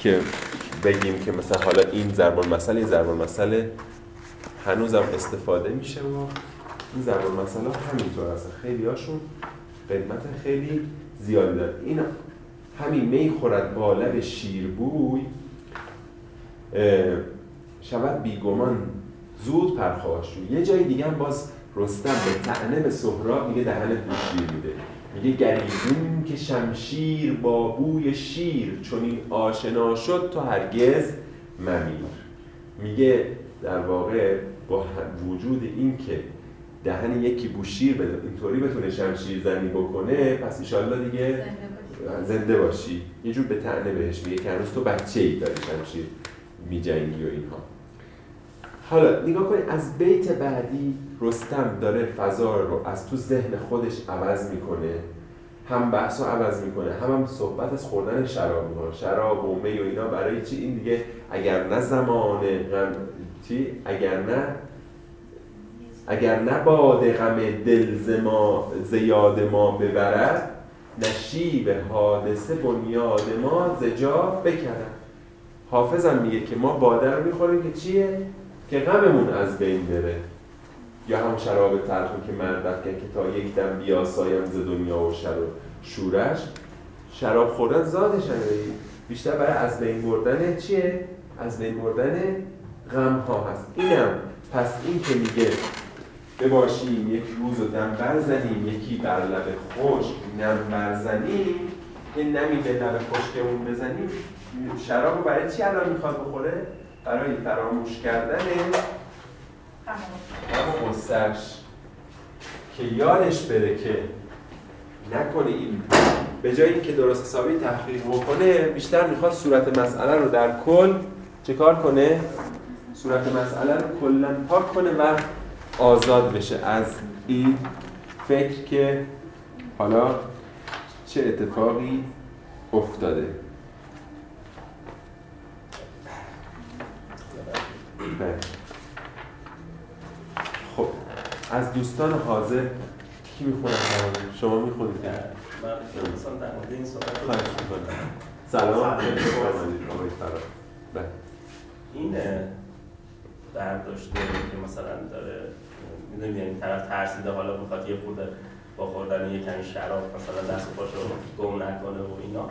که بگیم که مثلا حالا این المثل این ضرب المثل هنوزم استفاده میشه و این ضرب المثل همینطور هستن. خیلی هاشون قدمت خیلی زیادی دارن. این همین می خورد با لب شیربوی شود بیگمان زود پرخاشجو یه جای دیگه هم باز رستم به تعنه به سهراب میگه دهن شیر میده. میگه گریزون که شمشیر با بوی شیر چون این آشنا شد تو هرگز ممیر میگه در واقع با وجود این که دهن یکی بوشیر بده اینطوری بتونه شمشیر زنی بکنه پس ایشالله دیگه زنده باشی. یه جور به تعنه بهش میگه که هنوز تو بچه ای داری شمشیر میجنگی و اینها. حالا نگاه کنید از بیت بعدی رستم داره فضا رو از تو ذهن خودش عوض می‌کنه. هم بحث رو عوض می‌کنه هم هم صحبت از خوردن شراب می‌کنه شراب و می و اینا برای چی؟ این دیگه اگر نه زمان غم چی؟ اگر نه اگر نه باد غم دل زما زیاد ما ببرد نشیب حادثه بنیاد ما زجا بکرد حافظم میگه که ما باده رو می‌خوریم که چیه؟ که غممون از بین بره. یا هم شراب تلخی که مردت که تا یک دم بیاسایم ز دنیا و شر و شورش شراب خوردن زادش بیشتر برای از بین بردن چیه؟ از بین بردن غم ها هست. اینم پس این که میگه بباشیم یک روز و دم برزنیم یکی بر لب خوش نم برزنیم یه نمی به لب خشکمون بزنیم. شراب رو برای چی الان می‌خواد بخوره؟ برای فراموش کردن غم غصهش که یادش بره که نکنه این به جایی که درست حسابی تحقیق بکنه بیشتر می‌خواد صورت مسئله رو در کل چه کار کنه؟ صورت مسئله رو کلا پاک کنه و آزاد بشه. از این فکر که حالا چه اتفاقی افتاده. بله. خب از دوستان حاضر کی می‌خونه شما می‌خونید؟ من مثلا در مورد این صحبت خواهش می‌کنم. سلام. بله. این برداشته که مثلا داره می‌دونی یعنی طرف ترسیده حالا می‌خواد یه خورده با خوردن یه کمی شراب مثلا دست و پاشو گم نکنه و اینا.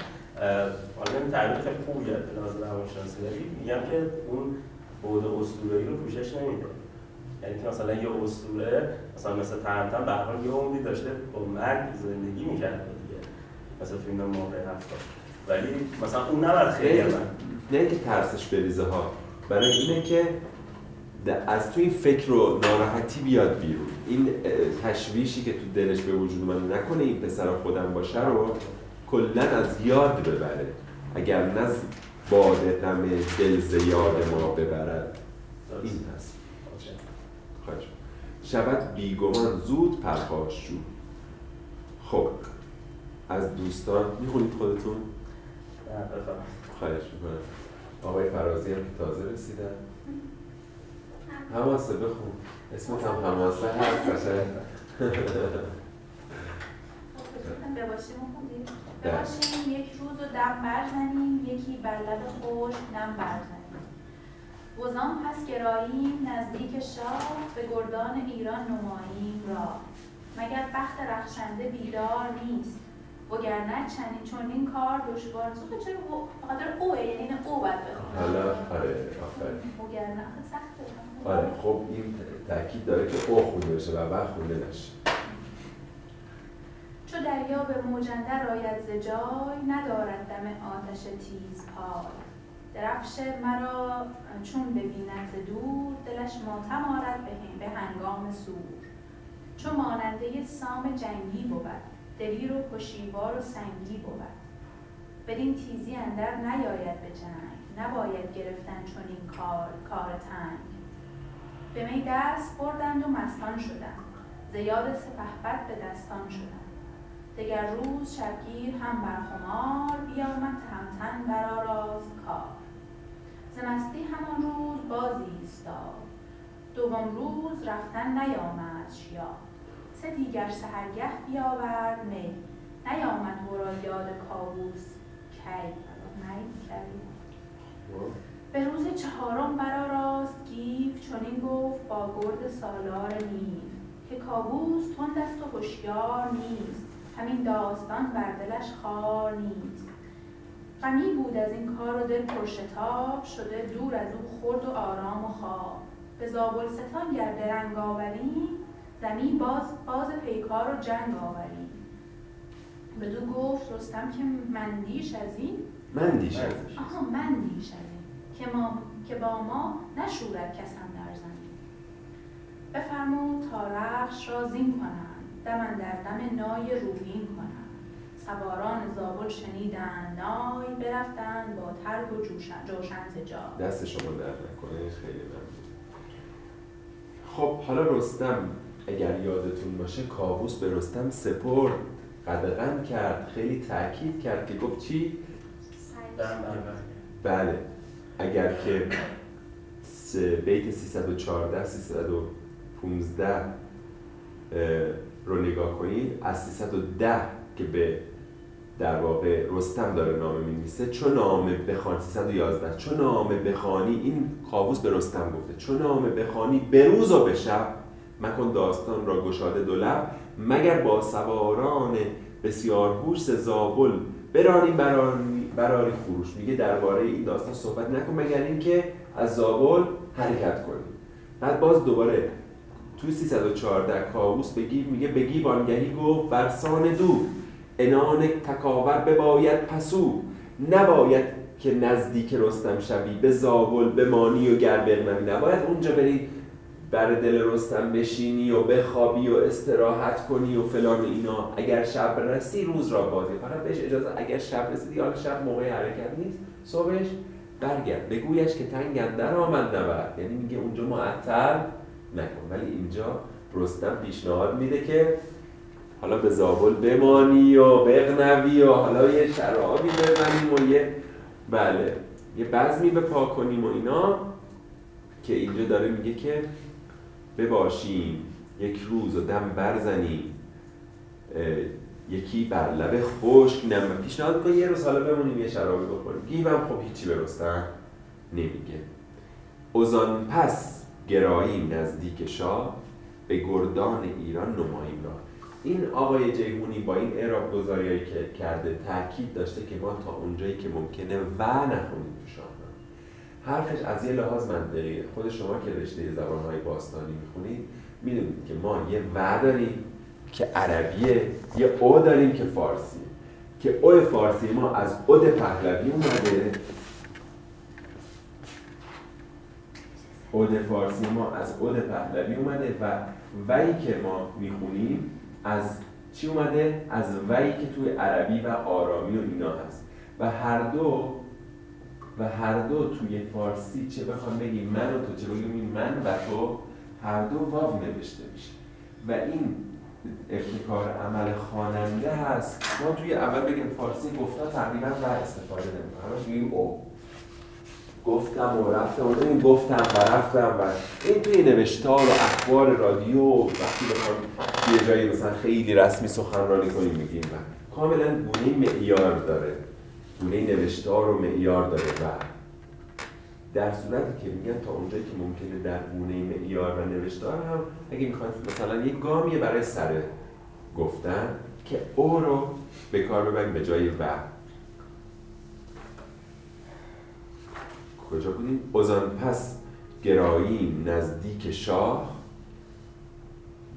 حالا این تعبیر خیلی خوبیه به نظر روانشناسی ولی میگم که اون بود اسطوره‌ای رو پوشش نمیده. یعنی که مثلا یه اسطوره مثلا مثل تهمتن به هر یه عمری داشته با مرگ زندگی می‌کرد دیگه. مثل فیلم موقع هفته ولی مثلا اون نباید خیلی من نه که ترسش بریزه ها برای اینه که از تو این فکر و ناراحتی بیاد بیرون. این تشویشی که تو دلش به وجود من نکنه این پسر خودم باشه رو کلا از یاد ببره. اگر نه باد غم دل زیاد ما ببرد. این هست خواهش. شود بیگمان زود پرخاش جو خب از دوستان می‌خونید خودتون؟ خواهش می‌کنم. آقای فرازی هم که تازه رسیدن هماسه بخون. اسمت هم هماسه هست باشه بباشیم یک روز و دم برزنیم یکی بر لب خوش نم برزنیم. وزان پس گراییم نزدیک شاه به گردان ایران نماییم را مگر بخت رخشنده بیدار نیست؟ وگرنه چنین چون این کار دشوار تو چرا بخاطر اوه یعنی این او باید بخونه حالا آره وگرنه سخته. آره خب این تاکید داره که او خونده بشه و بعد خونده نشه. چو دریا به موجنده راید ز جای ندارد دم آتش تیز پای. درفش مرا چون ببیند ز دور دلش ماتم آرد به هنگام سور. چو ماننده سام جنگی بود دلیر و پشیوار و سنگی بود. بدین تیزی اندر نیاید به جنگ نباید گرفتن چون این کار کار تنگ. به می دست بردند و مستان شدند ز یاد به دستان شدند. دگر روز شبگیر هم بر خمار بیامد تهمتن برآراست کار. ز مستی همان روز بازی ایستاد. دوم روز رفتن نیامد یاد سه دیگر سحرگه بیاورد می. نیامد ورا یاد کاووس کی؟ می کی چهارم برآراست گیو چنین گفت با گرد سالار نیو که کاووس تند است و هوشیار نیست. همین داستان بر دلش خار نیست. غمی بود از این کار و دل پرشتاب شده دور از او خورد و آرام و خواب. به زابلستان گر درنگ آوری زمین باز باز پیکار و جنگ آوری. بدو گفت رستم که مندیش از این؟ من دیشب آها مندیش از این. که, ما که با ما نشورد کس در زمین. بفرمود تا رخش را زین کنند دم در دم نای رویین کنند سواران زابل شنیدند نای برفتند با ترگ و جوشن جوشن ز جای دست شما درد نکنه خیلی ممنون. خب حالا رستم اگر یادتون باشه کاووس به رستم سپرد. قدغن کرد خیلی تاکید کرد که گفت چی؟ بله. اگر که س- بیت 314 315 اه، رو نگاه کنید از 310 که به در واقع رستم داره نامه می‌نویسه چون نامه بخوان 311 چون نامه بخوانی این کاووس به رستم گفته چون نامه بخوانی به روز و به شب مکن داستان را گشاده دو لب مگر با سواران بسیار هوش زابل برانی برانی براری خروش. میگه درباره این داستان صحبت نکن مگر اینکه از زابل حرکت کنی. بعد باز دوباره توی 314 کاووس بگی میگه بگی وانگهی گفت برسان دو انان تکاور بباید پسو. نباید که نزدیک رستم شوی به زابل بمانی و گر بغنوی. نباید اونجا بری بر دل رستم بشینی و بخوابی و استراحت کنی و فلان اینا. اگر شب رسی روز را بازی فقط بهش اجازه اگر شب رسیدی حالا شب موقع حرکت نیست. صبحش برگرد. بگویش که تنگ اندر آمد نبرد. یعنی میگه اونجا معطل. نکن. ولی اینجا رستم پیشنهاد میده که حالا به زابل بمانی و بغنوی و حالا یه شرابی بزنیم و یه بله. یه بزمی به پا کنیم و اینا که اینجا داره میگه که بباشیم. یک روز و دم برزنیم. یکی بر لب خشک. نم پیشنهاد کن یه روز حالا بمونیم یه شرابی بخوریم. گیوم خب هیچی به نمیگه. اوزان پس گراییم نزدیک شاه به گردان ایران نماییم را. این آقای جیهونی با این اعراب گذاریایی که کرده تاکید داشته که ما تا اونجایی که ممکنه و نخونیم تو شاهنامه حرفش از یه لحاظ منطقیه خود شما که رشته زبانهای باستانی می‌خونید می‌دونید که ما یه و داریم که عربیه یه او داریم که فارسی. که او فارسی ما از اود پهلوی اومده. اود فارسی ما از اود پهلوی اومده و وی که ما می‌خونیم از چی اومده؟ از وی که توی عربی و آرامی و اینا هست. و هر دو و هر دو توی فارسی چه بخوام بگیم من و تو چه بگیم؟ من و تو هر دو واو نوشته میشه. و این ابتکار عمل خواننده هست. ما توی اول بگیم فارسی گفتن تقریبا و استفاده نمی‌کنم همش میگیم او. گفتم و رفتم و این گفتم و رفتم و این توی نوشتار و اخبار رادیو وقتی بخوام توی جایی مثلا خیلی رسمی سخنرانی کنیم میگیم و کاملا گونه معیار داره گونه نوشتار و معیار داره و در صورتی که میگن تا اونجایی که ممکنه در گونه معیار و نوشتار هم اگه می‌خواید مثلا یک گامیه برای سر گفتن که او رو به کار ببریم به جای و. کجا بودیم؟ اوزان پس گراییم نزدیک شاه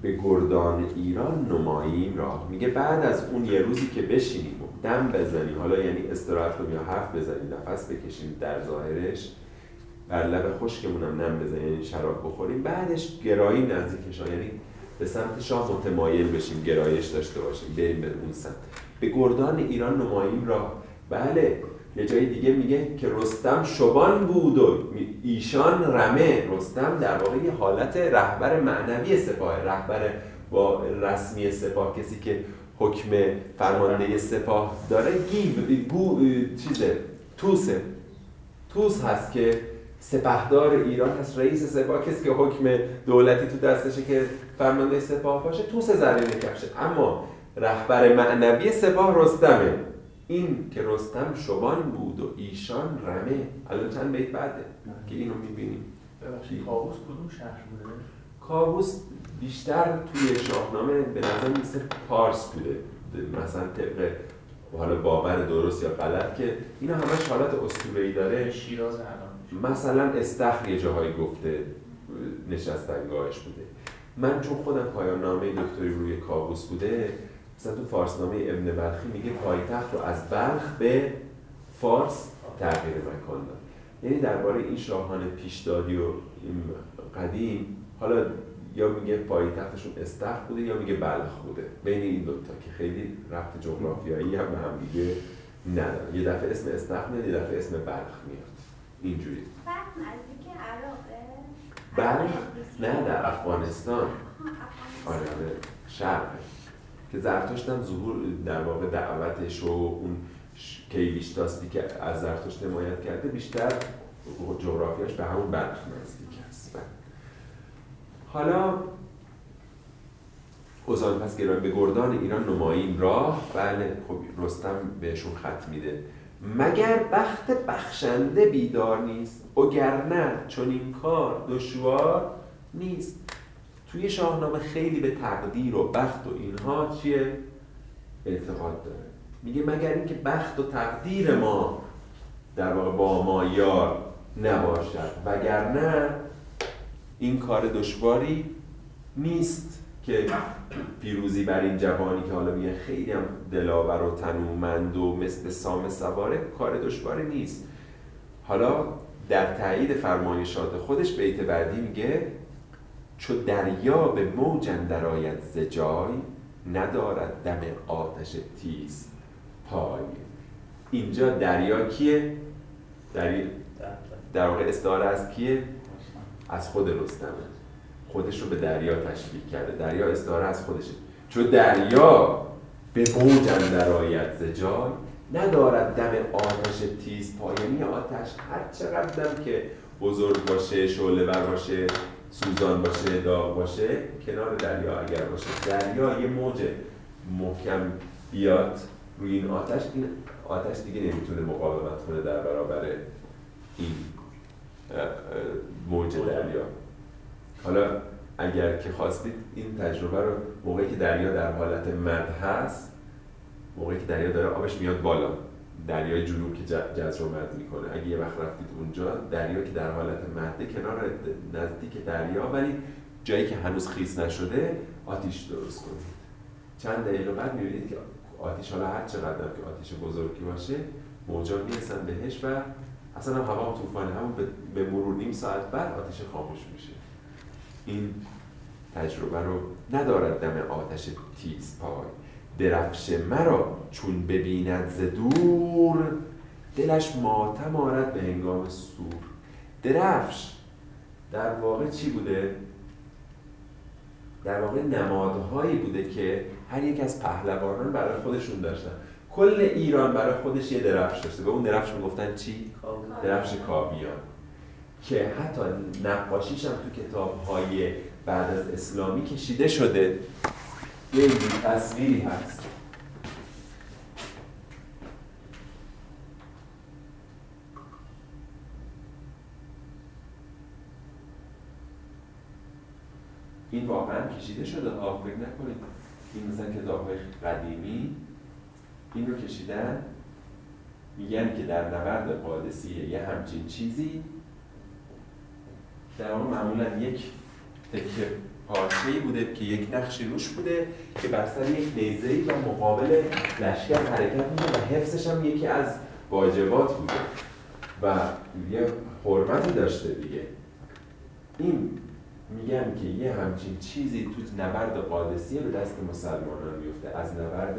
به گردان ایران نماییم راه. میگه بعد از اون یه روزی که بشینیم و دم بزنیم حالا یعنی استراحت کنیم یا حرف بزنیم نفس بکشیم در ظاهرش بر لب خشکمون هم نم بزنیم یعنی شراب بخوریم. بعدش گراییم نزدیک شاه یعنی به سمت شاه متمایل بشیم گرایش داشته باشیم بریم به اون سمت. به گردان ایران نماییم راه. بله یه جای دیگه میگه که رستم شبان بود و ایشان رمه. رستم در واقع یه حالت رهبر معنوی سپاه رهبر با رسمی سپاه. کسی که حکم فرمانده سپاه داره. گیو گو چیزه توسه توس هست که سپهدار ایران هست رئیس سپاه. کسی که حکم دولتی تو دستشه که فرمانده سپاه باشه توس زرین کفشه. اما رهبر معنوی سپاه رستمه. این که رستم شبان بود و ایشان رمه. الان چند بیت بعده؟ که اینو می‌بینیم. ببخشید کابوس کدوم شهر بوده؟ کابوس بیشتر توی شاهنامه به نظر مثل پارس بوده. مثلا طبق حالا باور درست یا غلط که اینا همش حالت اسطوره‌ای داره. شیراز الان مثلا استخر یه جاهایی گفته نشستنگاهش بوده. من چون خودم پایان نامه دکتری روی کابوس بوده مثلا تو فارسنامه ابن بلخی میگه پایتخت رو از بلخ به فارس تغییر مکان داد. یعنی درباره این شاهان پیشدادی و این قدیم حالا یا میگه پایتختشون استخر بوده یا میگه بلخ بوده. بین این دوتا که خیلی ربط جغرافیایی هم به هم دیگه نداره یه دفعه اسم استخر میاد یه دفعه اسم بلخ میاد. اینجوری. بلخ نه در افغانستان. آره آره شرقه. که زرتشت هم ظهور در واقع دعوتش و اون کیویشتاستی که از زرتشت حمایت کرده بیشتر جغرافیاش به همون بلخ نزدیک است. بله. حالا اوزان پس گرامی به گردان ایران نماییم راه. بله خب رستم بهشون خط میده. مگر بخت بخشنده بیدار نیست؟ وگرنه چون این کار دشوار نیست. توی شاهنامه خیلی به تقدیر و بخت و اینها چیه؟ اعتقاد داره. میگه مگر اینکه بخت و تقدیر ما در واقع با ما یار نباشد وگرنه این کار دشواری نیست که پیروزی بر این جوانی که حالا میگه خیلی هم دلاور و تنومند و مثل سام سواره کار دشواری نیست. حالا در تایید فرمایشات خودش بیت بعدی میگه چو دریا به موج اندر آید ز جای ندارد دم آتش تیز پای. اینجا دریا کیه؟ دریا در واقع استعاره از کیه؟ از خود رستمه. خودش رو به دریا تشبیه کرده. دریا استعاره از خودشه. چون دریا به موج اندر آید ز جای ندارد دم آتش تیز پای. یعنی آتش هر چقدر دم که بزرگ باشه شعله بر باشه سوزان باشه داغ باشه کنار دریا اگر باشه. دریا یه موج محکم بیاد روی این آتش. این آتش دیگه نمی‌تونه مقاومت کنه در برابر این موج. دریا. حالا اگر که خواستید این تجربه رو موقعی که دریا در حالت مد هست موقعی که دریا داره آبش میاد بالا. دریای جنوب که جزر رو مد می‌کنه. اگه یه وقت رفتید اونجا دریا که در حالت مده کنار نزدیک دریا ولی جایی که هنوز خیس نشده آتیش درست کنید. چند دقیقه بعد می‌بینید که آتیش حالا هر چقدر هم که آتیش بزرگی باشه موجا می‌رسن بهش و اصلا هم هوا هم طوفانه همون به- به مرور نیم ساعت بعد آتیش خاموش میشه. این تجربه رو ندارد دم آتش تیز پای. درفش مرا چون ببیند ز دور دلش ماتم آرد به هنگام سور. درفش در واقع چی بوده؟ در واقع نمادهایی بوده که هر یک از پهلوانان برای خودشون داشتن. کل ایران برای خودش یه درفش داشته. به اون درفش می‌گفتن چی؟ درفش کاویان. که حتی نقاشیش هم تو کتاب های بعد از اسلامی کشیده شده. اینجور تصویری هست. این واقعا کشیده شده. ها فکر نکنید. این مثلا کتاب های قدیمی. این رو کشیدن. میگن که در نبرد قادسیه. یه همچین چیزی. در واقع معمولا یک تکه پارچه‌ای بوده که یک نقشی روش بوده که بر سر یک نیزه‌ای و مقابل لشکر حرکت می‌کنه و حفظش هم یکی از واجبات بوده. و یه حرمتی داشته دیگه. این میگن که یه همچین چیزی تو نبرد قادسیه به دست مسلمانان میفته از نبرد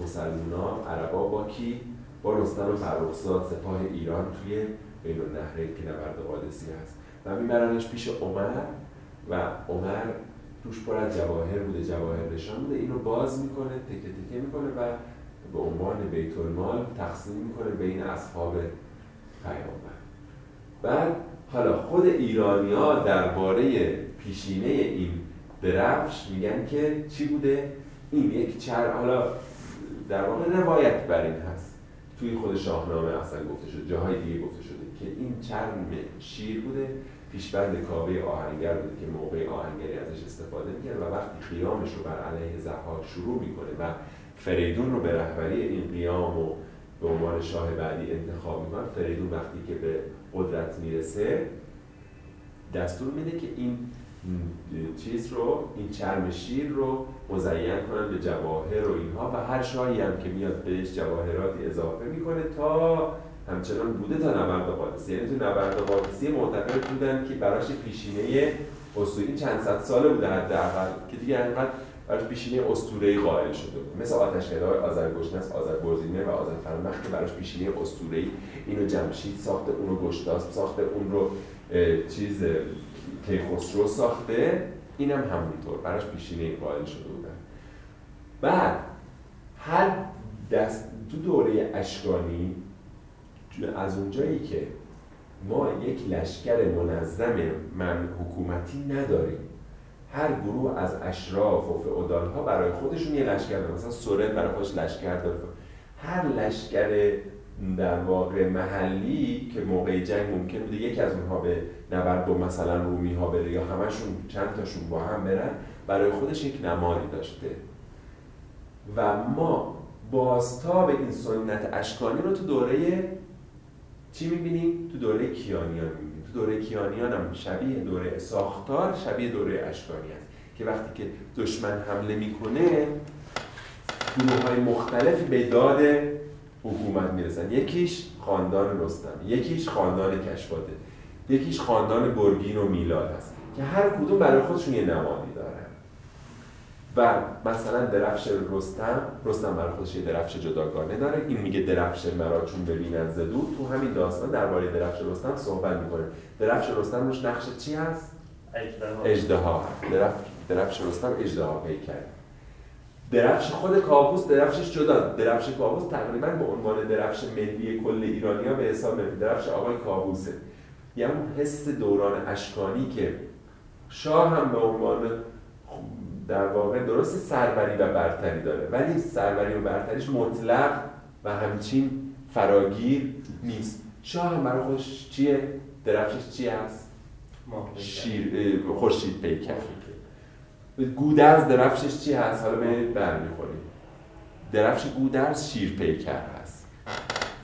مسلمانان عربا با کی با رستم فرخزاد سپاه ایران توی بین النهرین که نبرد قادسیه هست. و میبرنش پیش عمر. و عمر توش پر از جواهر بوده جواهر نشان بوده. اینو باز می‌کنه تکه تکه می‌کنه و به عنوان بیت المال تقسیم می‌کنه بین اصحاب پیامبر. بعد حالا خود ایرانی ها درباره پیشینه این درفش میگن که چی بوده؟ این یک چر حالا در واقع روایت بر این هست. توی خود شاهنامه اصلا گفته شده جاهای دیگه گفته شده که این چرم شیر بوده. پیشبند کابه آهنگر بوده که موقع آهنگری ازش استفاده می‌کرد و وقتی قیامش رو بر علیه زحاک شروع می‌کنه و فریدون رو به رهبری این قیام و به عنوان شاه بعدی انتخاب می‌کنن فریدون وقتی که به قدرت می‌رسه دستور میده که این چیز رو این چرم شیر رو مزین کنن به جواهر و اینها و هر شاهی هم که میاد بهش جواهراتی اضافه می‌کنه تا همچنان بوده تا نبرد قادسیه. یعنی تو نبرد قادسیه معتقد بودن که براش پیشینه اسطوری چند صد ساله بوده حداقل که دیگه انقدر براش پیشینه اسطوره‌ای قائل شده بود. مثل آتشکده‌های آذرگشنس آذربرزینه و آذرفرمخ که براش پیشینه اسطوره‌ای اینو جمشید ساخته اونو گشتاسب ساخته اون رو چیز کیخسرو ساخته اینم هم همونطور. براش پیشینه قائل شده بودن. بعد هر دست تو دوره اشکانی از اونجایی که ما یک لشکر منظم من حکومتی نداریم. هر گروه از اشراف و فعودال ها برای خودشون یه لشکر داره مثلا سورن برای خودش لشکر داره. هر لشکر در واقع محلی که موقع جنگ ممکن بوده یکی از اونها به نبرد با مثلا رومی ها بره یا همشون چند تاشون با هم برن برای خودش یک نماری داشته. و ما بازتاب این سنت اشکانی رو تو دوره چی می‌بینیم؟ تو دوره کیانیان می‌بینیم. تو دوره کیانیان هم شبیه دوره ساختار شبیه دوره اشکانی است. که وقتی که دشمن حمله می‌کنه گروه های مختلفی به داد حکومت می‌رسن. یکیش خاندان رستم یکیش خاندان کشواده یکیش خاندان گرگین و میلاد هست. که هر کدوم برای خودشون یه نمادی دارن. و مثلا درفش رستم رستم برای خودش یه درفش جداگانه داره. این میگه درفش مرا چون ببینن زدو تو همین داستان درباره درفش رستم صحبت می‌کنه. درفش رستم روش نقش چی هست؟ اجدها. درفش درفش رستم اجدها پیکر درفش خود کابوس درفشش جدا. درفش کابوس تقریبا به عنوان درفش ملی کل ایرانیا به حساب میاد درفش آقای کابوسه. یعنی اون حس دوران اشکانی که شاه هم به عنوان در واقع درست سروری و برتری داره ولی سروری و برتریش مطلق و همچین فراگیر نیست شاه هم برای خودش چیه؟ درفشش چی هست؟ شیر خورشید پیکر گودرز درفشش چی هست؟ حالا به برمیخوریم درفش گودرز شیر پیکر هست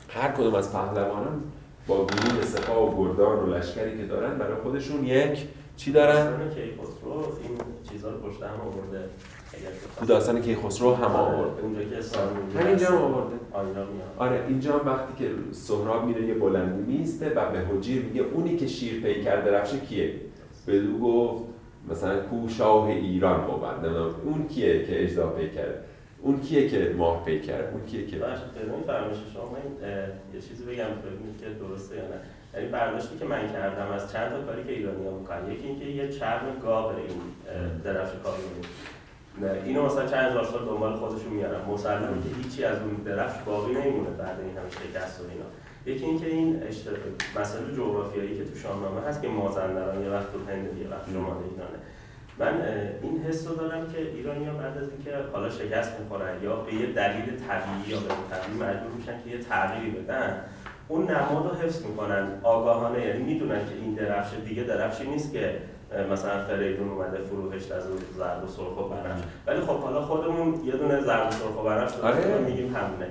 هر کدوم از پهلوانان با گروه سپاه و گردان و لشکری که دارن برای خودشون یک چی دارن؟ کیخسرو این چیزا رو پشت هم آورده. تو داستان کیخسرو هم آورده اونجا که اسلام همینجا هم آورده. آره اینجا هم وقتی که سهراب میره یه بلندی میسته و به حجیر میگه اونی که شیر پیکر درفشه کیه؟ بدو گفت مثلا کو شاه ایران بود اون کیه که اجدا پیکره اون کیه که ماه پیکره اون کیه که باشه بدون فرمایش شما من یه چیزی بگم ببینید که درسته یا نه. یعنی برداشتی که من کردم از چند تا کاری که ایرانی ها می‌کنن. یکی اینکه یه چرم گاو این درفش کاری نه اینو مثلا چند هزار سال دنبال خودشون میارن مسلمه که هیچی از اون درفش باقی نمیمونه بعد این همه شکست و اینا. یکی اینکه این مسئله جغرافیایی که تو شاهنامه هست که مازندران یه وقت تو هند یه وقت شمال ایرانه من این حس رو دارم که ایرانی ها بعد از اینکه حالا شکست می‌خورن یا به یه دلیل طبیعی یا به طبیعی مجبور میشن که یه تغییری بدن اون نماد رو حفظ می‌کنن. آگاهانه یعنی می‌دونن که این درفش دیگه درفشی نیست که مثلا فریدون اومده فروهشت از اون زرد و سرخ و بنفش ولی خب حالا خودمون یه دونه زرد و سرخ و بنفش آره. میگیم همونه.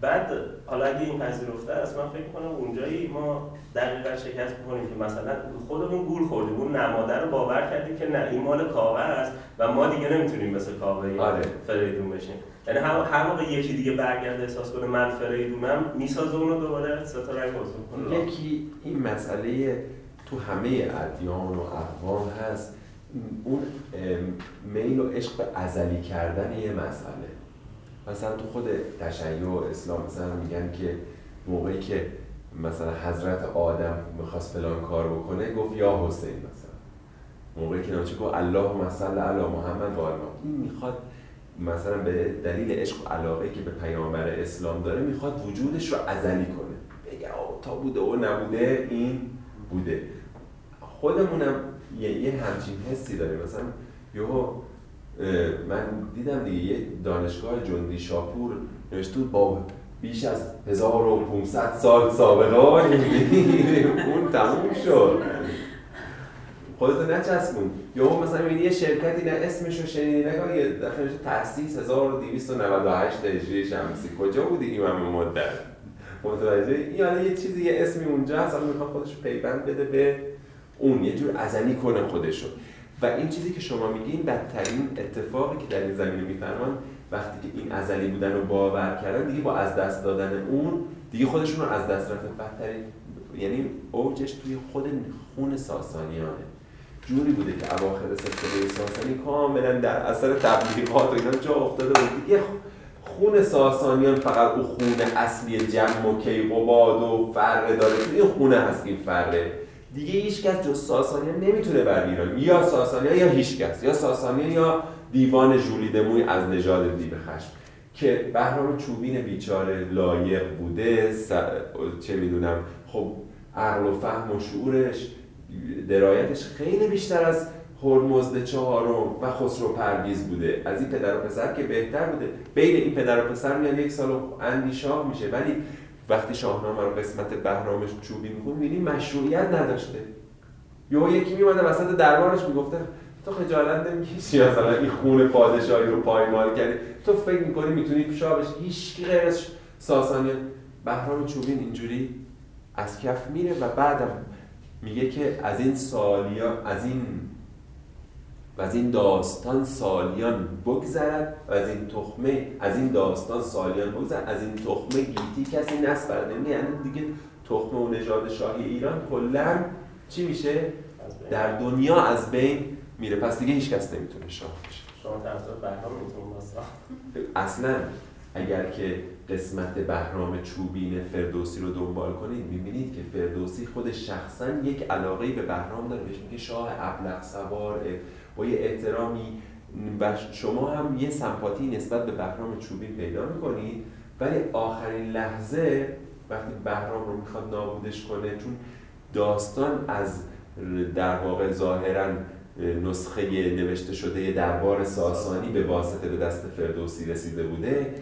بعد حالا اگه این پذیرفته است من فکر کنم اونجایی ما دقیقا شکست می‌کنیم که مثلا خودمون گول خوردیم. اون نماده رو باور کردیم که نه این مال کاوه است و ما دیگه نمی‌تونیم مثل کاوه آره. فریدون بشیم. یعنی هر هر موقع یکی دیگه برگرده احساس کنه من فریدونم می‌سازه اونو دوباره ستا رنگ کنه یکی این مسئله تو همه ادیان و اقوام هست. اون میل و عشق به ازلی کردن یه مسئله. مثلا تو خود تشیع و اسلام مثلا میگن که موقعی که مثلا حضرت آدم می‌خواست فلان کار بکنه گفت یا حسین مثلا. موقعی که نامچه گفت الله مسل علی محمد و این می‌خواد مثلا به دلیل عشق و علاقه که به پیامبر اسلام داره می‌خواد وجودش رو ازلی کنه. بگه تا بوده و نبوده این بوده. خودمونم یه, یه همچین حسی داریم. مثلا یهو من دیدم دیگه یه دانشگاه جندی شاپور نوشته با بیش از 1500 سال سابقه. اون تموم شد. خودتو نچسبون. یا مثلا می‌بینی یه شرکتی نه اسمش رو شنیدی نگاه یه دفعه نوشته تأسیس 1298 هجری شمسی. کجا بودی این همه مدت؟ متوجه؟ یا یه چیزی یه اسمی اونجا هست حالا می‌خواد خودش پیوند بده به اون یه جور ازلی کنه خودشو. و این چیزی که شما میگین بدترین اتفاقی که در این زمینه میفرمان وقتی که این ازلی بودن رو باور کردن دیگه با از دست دادن اون دیگه خودشون رو از دست رفته بدترین یعنی اوجش توی خود خون ساسانیانه. جوری بوده که اواخر سلسله ساسانی کاملا در اثر تبلیغات و اینا جا افتاده بود. دیگه خون ساسانیان فقط اون خون اصلی جمع و کیقوباد و فره داره. این خونه هست این فره. دیگه هیچ کس جز ساسانیان نمی‌تونه بر ایران. یا ساسانیان یا هیچ کس. یا ساسانیان یا دیوان ژولیده موی از نژاد دیو خشم. که بهرام چوبین بیچاره لایق بوده چه می‌دونم خب عقل و فهم و شعورش درایتش خیلی بیشتر از هرمزد چهارم و خسرو پرویز بوده. از این پدر و پسر که بهتر بوده. بین این پدر و پسر میان یک سال اندی شاه میشه. ولی وقتی شاهنامه رو قسمت بهرامش چوبی میخون می‌بینی مشروعیت نداشته. یا یکی میومده وسط دربارش می‌گفته تو خجالت نمی‌کشی مثلا این خون پادشاهی رو پایمال کردی؟ تو فکر می‌کنی می‌تونی شاه بشی هیچ غیر از بهرام چوبین اینجوری از کف میره و بعدم میگه که از این سالیا از این و از این داستان سالیان بگذرد و از این تخمه از این داستان سالیان بگذرد. از این تخمه گیتی کسی نسل برد یعنی دیگه تخمه و نژاد شاهی ایران کلا چی میشه؟ در دنیا از بین میره. پس دیگه هیچ کس نمی‌تونه شاه بشه. شما اصلا اگر که قسمت بهرام چوبین فردوسی رو دنبال کنید می‌بینید که فردوسی خود شخصا یک علاقه به بهرام داره. بهش میگه شاه ابلغ سوار. با یه احترامی و شما هم یه سمپاتی نسبت به بهرام چوبین پیدا می‌کنید. ولی آخرین لحظه وقتی بهرام رو می‌خواد نابودش کنه چون داستان از در واقع ظاهرا نسخه نوشته شده دربار ساسانی به واسطه به دست فردوسی رسیده بوده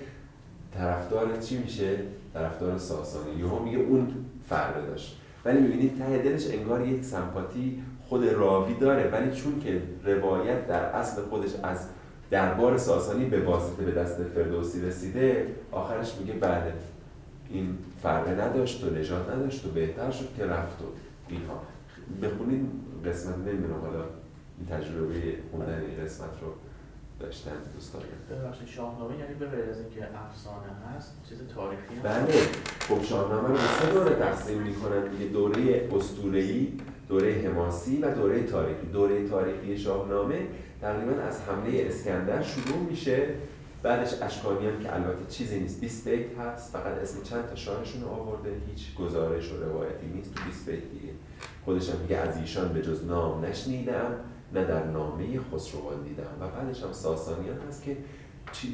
طرفدار چی میشه؟ طرفدار ساسانی. یهو میگه اون فرق داشت. ولی می‌بینید ته دلش انگار یک سمپاتی خود راوی داره. ولی چون که روایت در اصل خودش از دربار ساسانی به واسطه به دست فردوسی رسیده آخرش میگه بله این فرقه نداشت و نجات نداشت و بهتر شد که رفت و اینها. بخونید قسمت نمی‌دونم حالا این تجربه خوندن این قسمت رو. داشتن دوستان ببخشید شاهنامه یعنی به غیر از اینکه افسانه هست چیز تاریخی بله. خب شاهنامه رو سه دوره تقسیم می‌کنن دیگه. دوره اسطوره‌ای دوره حماسی و دوره تاریخی. دوره تاریخی شاهنامه تقریبا از حمله اسکندر شروع میشه. بعدش اشکانیان که البته چیزی نیست. 20 بیت هست. فقط اسم چند تا شاهشون رو آورده. هیچ گزارش و روایتی نیست تو 20 بیت دیگه. خودش هم میگه از ایشان به جز نام نشنیدم. نه در نامه خسروان دیدم و بعدش هم ساسانیان هست که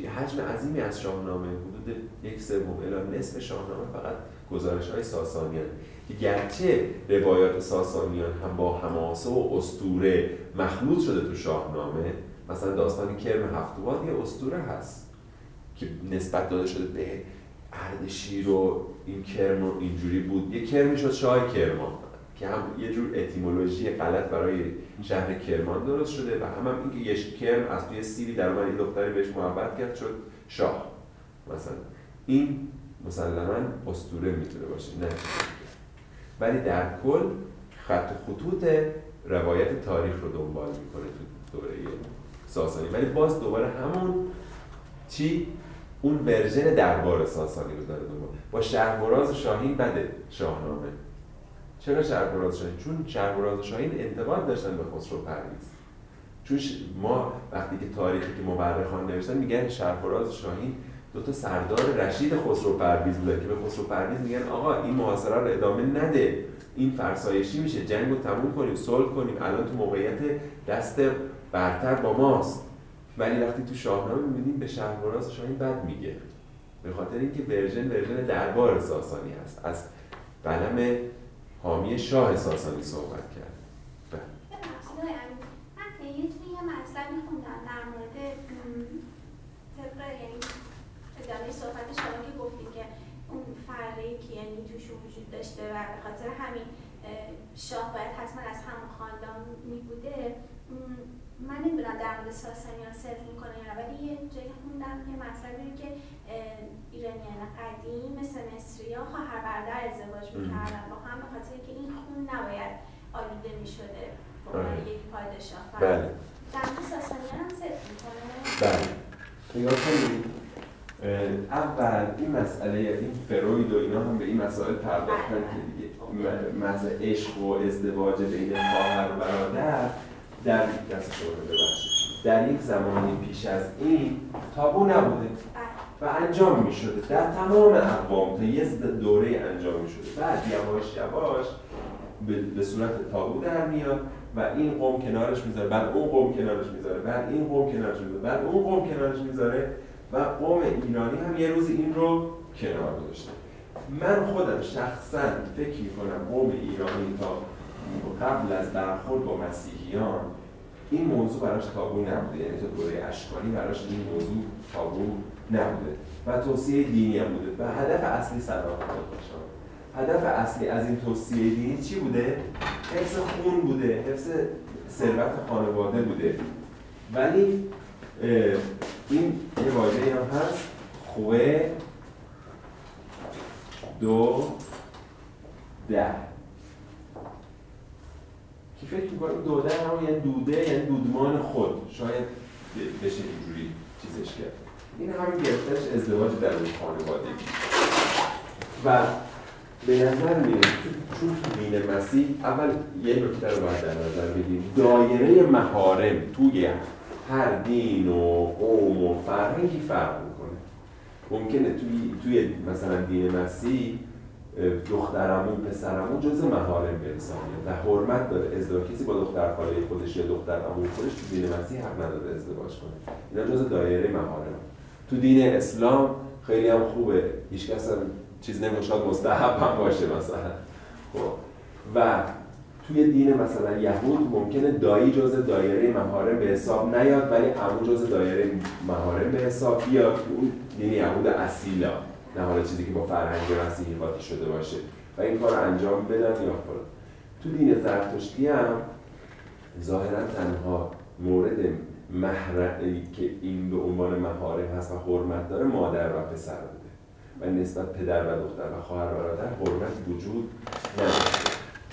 حجم عظیمی از شاهنامه حدود یک سوم الی نصف شاهنامه فقط گزارش های ساسانیان. که گرچه روایات ساسانیان هم با حماسه و استوره مخلوط شده تو شاهنامه مثلا داستان کرم هفتوان یه استوره هست که نسبت داده شده به اردشیر و این کرم و اینجوری بود. یه کرمی شد شاه کرمان که هم یه جور اتیمولوژی غلط برای شهر کرمان درست شده و هم, هم اینکه یه کرم از توی سیری در من این دختری بهش محبت کرد شد شاه. مثلا این مسلما استوره می‌تونه باشه نه ولی در کل خط خطوط روایت تاریخ رو دنبال می‌کنه تو دوره ساسانی. ولی باز دوباره همون چی؟ اون ورژن دربار ساسانی رو داره دنبال. با شهربراز شاهین بده شاهنامه. چرا شهربراز شاهین؟ چون شهربراز شاهین انتقاد داشتن به خسرو پرویز. چون ما وقتی که تاریخی که مورخان نوشتن میگن شهربراز شاهین دو تا سردار رشید خسرو پرویز بوده که به خسرو پرویز میگن آقا این محاصره رو ادامه نده این فرسایشی میشه جنگ رو تموم کنیم صلح کنیم الان تو موقعیت دست برتر با ماست. ولی وقتی تو شاهنامه می‌بینیم به شهربراز شاهین بد میگه. به خاطر اینکه version version دربار ساسانی هست. از قلم حامی شاه ساسانی صحبت کرد من یه در مورد که که اون فرقی که داشته و به خاطر همین شاه باید حتما از همون خاندان میبوده. من نمی‌دونم در مورد ساسانیان صرف می‌کنه یا ولی یه جایی خوندم یه مطلبی که ایرانیان قدیم مثل مصری ها خواهر برادر ازدواج می‌کردن. با هم به خاطر که این خون نباید آلوده می‌شده به عنوان آره. یک پادشاه. بله. در ساسانیان هم صدق می‌کنه؟ بله. نگاه کنید اول این مسئله این فروید و اینا هم به این مسائل پرداختن که دیگه مسئله عشق و ازدواج بین خواهر و برادر در دست ببخشید. در یک زمانی پیش از این تابو نبوده. بله. و انجام می شده در تمام اقوام تا یه دوره انجام می شده بعد یواش یواش به, صورت تابو در میاد و این قوم کنارش می‌ذاره. بعد اون قوم کنارش می‌ذاره. بعد این قوم کنارش می‌ذاره. بعد اون قوم کنارش می‌ذاره. و قوم ایرانی هم یه روز این رو کنار گذاشته. من خودم شخصا فکر می‌کنم قوم ایرانی تا قبل از برخورد با مسیحیان این موضوع براش تابو نبوده. یعنی تا دوره اشکانی براش این موضوع تابو نبوده و توصیه دینی هم بوده. و هدف اصلی باشم هدف اصلی از این توصیه دینی چی بوده؟ حفظ خون بوده حفظ ثروت خانواده بوده. ولی این یه واژه‌ای هم هست. خوه دو ده. که فکر می‌کنم دوده هم یعنی دوده یعنی دودمان خود. شاید بشه اینجوری چیزش کرد. این همین گرفتنش ازدواج در اون خانوادگی و به نظر میاد چون تو دین مسیح اول یه نکته رو باید در نظر بگیریم. دایره مهارم توی هر دین و قوم و فرهنگی فرق می‌کنه. ممکنه توی توی مثلا دین مسیح دخترمون پسرمون جز مهارم به و حرمت داره. ازدواج کسی با دختر خاله خودش یا دختر عمو خودش تو دین مسیح حق نداره ازدواج کنه. اینا جز دایره مهارم تو دین اسلام خیلی هم خوبه. هیچ کس هم چیز نمیشاد مستحب هم باشه مثلا. خب. و توی دین مثلا یهود ممکنه دایی جز دایره مهارم به حساب نیاد ولی عمو جز دایره مهارم به حساب بیاد. اون دین یهود اصیلا. نه حالا چیزی که با فرهنگ مسیحی قاطی شده باشه. و این کار انجام بدن یا فلان تو دین زرتشتی هم ظاهرا تنها مورد محرمی که این به عنوان مهارم هست و حرمت داره مادر و پسر بوده. و نسبت پدر و دختر و خواهر و برادر حرمت وجود نداشته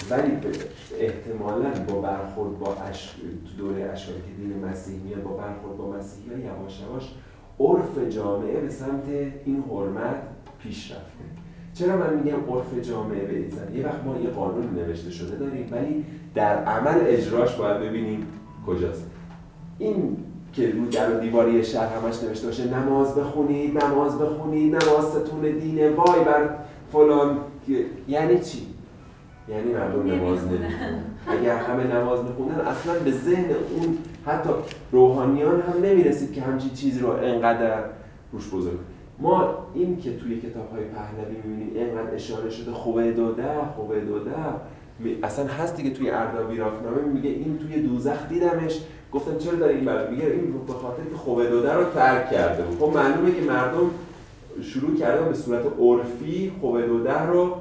ولی به- احتمالا با برخورد با اش... دوره اشکالی که دین مسیح میاد با برخورد با مسیحی یواش یواش عرف جامعه به سمت این حرمت پیش رفته. چرا من میگم عرف جامعه بریزن یه وقت ما یه قانون نوشته شده داریم ولی در عمل اجراش باید ببینیم کجاست. این که رو در و دیواری شهر همش نوشته باشه نماز بخونید نماز بخونید نماز ستون دینه وای بر فلان که- یعنی چی؟ یعنی مردم نماز نمی‌خونن. اگر همه نماز می‌خونن اصلا به ذهن اون حتی روحانیان هم نمی‌رسید که همچین چیزی رو انقدر روش بزرگ. ما این که توی کتاب های پهلوی می‌بینیم اینقدر اشاره شده خوبه دوده خوبه دوده اصلا هست دیگه توی اردابی راکنامه میگه این توی دوزخ دیدمش. گفتم چرا داری این برای میگه این به خاطر که خوبه دوده رو ترک کرده بود. خب معلومه که مردم شروع کردن به صورت عرفی خوبه دوده رو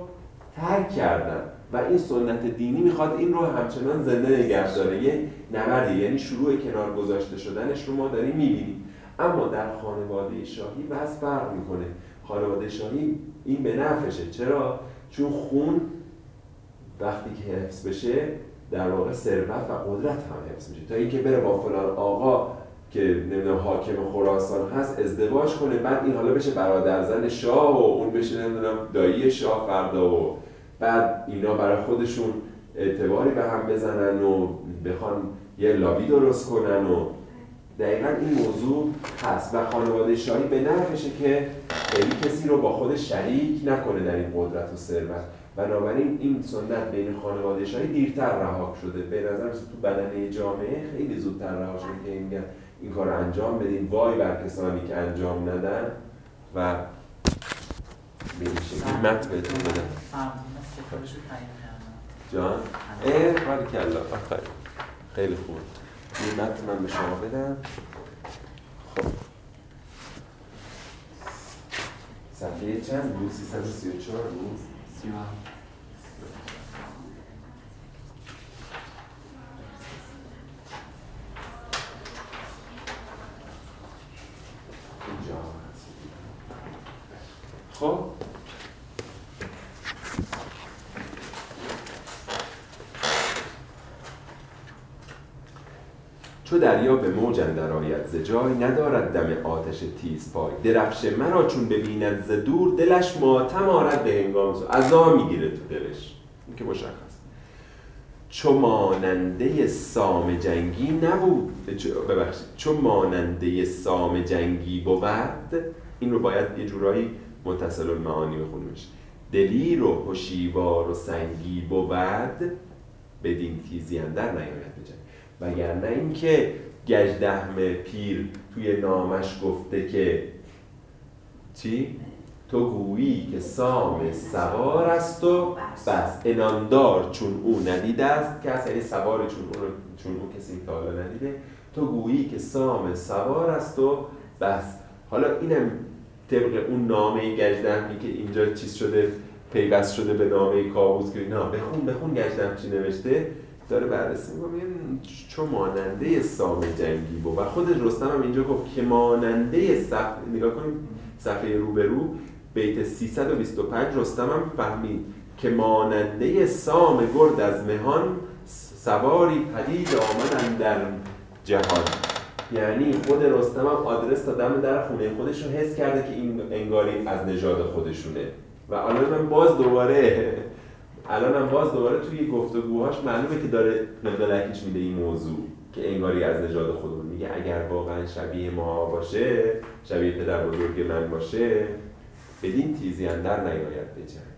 ترک کردن. و این سنت دینی می‌خواد این رو همچنان زنده نگه داره. یه نبردی یعنی شروع کنار گذاشته شدنش رو ما داریم می‌بینیم. اما در خانواده شاهی بس فرق می‌کنه. خانواده شاهی این به نفعشه. چرا؟ چون خون وقتی که حفظ بشه در واقع ثروت و قدرت هم حفظ میشه. تا اینکه بره با فلان آقا که نمی‌دونم حاکم خراسان هست ازدواج کنه بعد این حالا بشه برادرزن شاه و اون بشه نمی‌دونم دایی شاه فردا و بعد اینا برای خودشون اعتباری به هم بزنن و بخوان یه لابی درست کنن و دقیقا این موضوع هست. و خانواده شاهی به نفعشه که خیلی کسی رو با خود شریک نکنه در این قدرت و ثروت. بنابراین این سنت بین خانواده شاهی دیرتر رها شده. به نظر تو بدنه جامعه خیلی زودتر رها شده که میگن این کار رو انجام بدین. وای بر کسانی که انجام ندن و به این شکل مت بهتون بدن. جان؟ اه باری کلا آفرین خیلی خوب. این متن من به شما بدم. خب. صفحه چند؟ بود؟ 334 بود؟ سی و هفت. چو دریا به موج اندر آید ز جای ندارد دم آتش تیز پای. درفش مرا چون ببیند ز دور دلش ماتم آرد به هنگام زور عزا می‌گیره تو دلش. این که مشخص. چو ماننده سام جنگی نبود. ببخشید. چو ماننده سام جنگی بود این رو باید یه جورایی متصل المعانی بخونیمش. دلیر و هشیوار و سنگی بود بدین تیزی اندر نیاید به جنگ. وگرنه اینکه گژدهم پیر توی نامش گفته که چی؟ تو گویی که سام سوار است و بس. اناندار چون او ندیده است. کس یعنی سوار چون او, چون او کسی تا حالا ندیده. تو گویی که سام سوار است و بس. حالا اینم طبق اون نامه گژدهمی که اینجا چیز شده پیوست شده به نامه کاووس که نه بخون بخون گژدهم چی نوشته. داره بررسی می‌کنه. چون ماننده سام جنگی بود. و خود رستم هم اینجا گفت که ماننده صف... نگاه کنیم صفحه رو به رو بیت 325 رستم هم فهمید که ماننده سام گرد از مهان سواری پدید آمدن در جهان. یعنی خود رستم هم آدرس تا دم در خونه خودش رو حس کرده که این انگاری از نژاد خودشونه. و الان من باز دوباره الان هم باز دوباره توی گفتگوهاش معلومه که داره مدلکش میده این موضوع که انگاری از نژاد خودمون میگه اگر واقعا شبیه ما باشه شبیه پدر بزرگ من باشه بدین تیزی اندر نیاید به جنگ.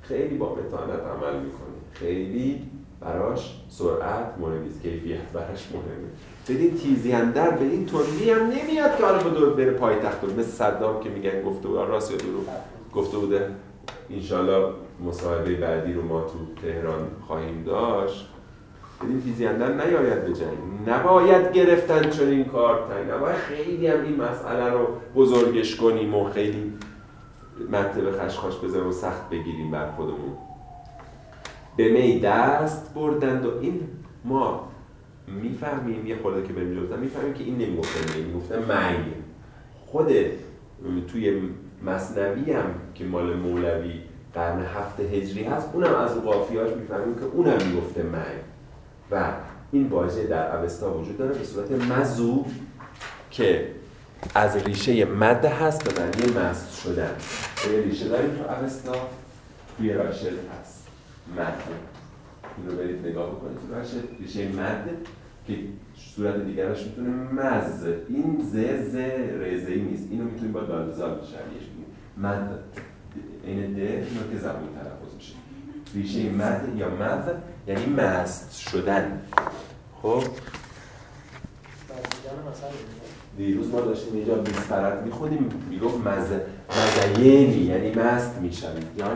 خیلی با متانت عمل می‌کنه. خیلی براش سرعت مهم نیست کیفیت براش مهمه. بدین تیزی اندر بدین تندی هم نمیاد که بدو بره پایتخت مثل صدام که میگن گفته بود. راست یا دروغ؟ گفته بوده. انشالله مصاحبه بعدی رو ما تو تهران خواهیم داشت. بدین تیزی اندر نیاید به جنگ. نباید گرفتن چون این کار. تنگ نباید. خیلی هم این مسئله رو بزرگش کنیم و خیلی مرتبه خشخاش بذاریم و سخت بگیریم بر خودمون. به می دست بردند و این ما می‌فهمیم یه خورده که بریم جلوتر می‌فهمیم که این نمی‌گفته می می‌گفته می خود توی مصنوی هم که مال مولوی قرن هفت هجری هست اونم از قافیاش می‌فهمیم که اونم می‌گفته می و این واژه در اوستا وجود داره به صورت مزو که از ریشه مد هست به معنی مست شدن. یه ریشه داریم تو اوستا توی راشد هست. مد. این رو برید نگاه بکنید تو راشد. ریشه مد که صورت دیگرش می‌تونه مز این ز ز رزه ای نیست. اینو می‌تونیم با دالزال شبیهش بگیم مد. این ده اینو که زبون تلفظ میشه. ریشه مد یا مد یعنی مست شدن. خب؟ دیروز ما داشتیم اینجا بیسپرت می‌خونیم می‌گفت مزه مزینی یعنی مست می‌شوید. یا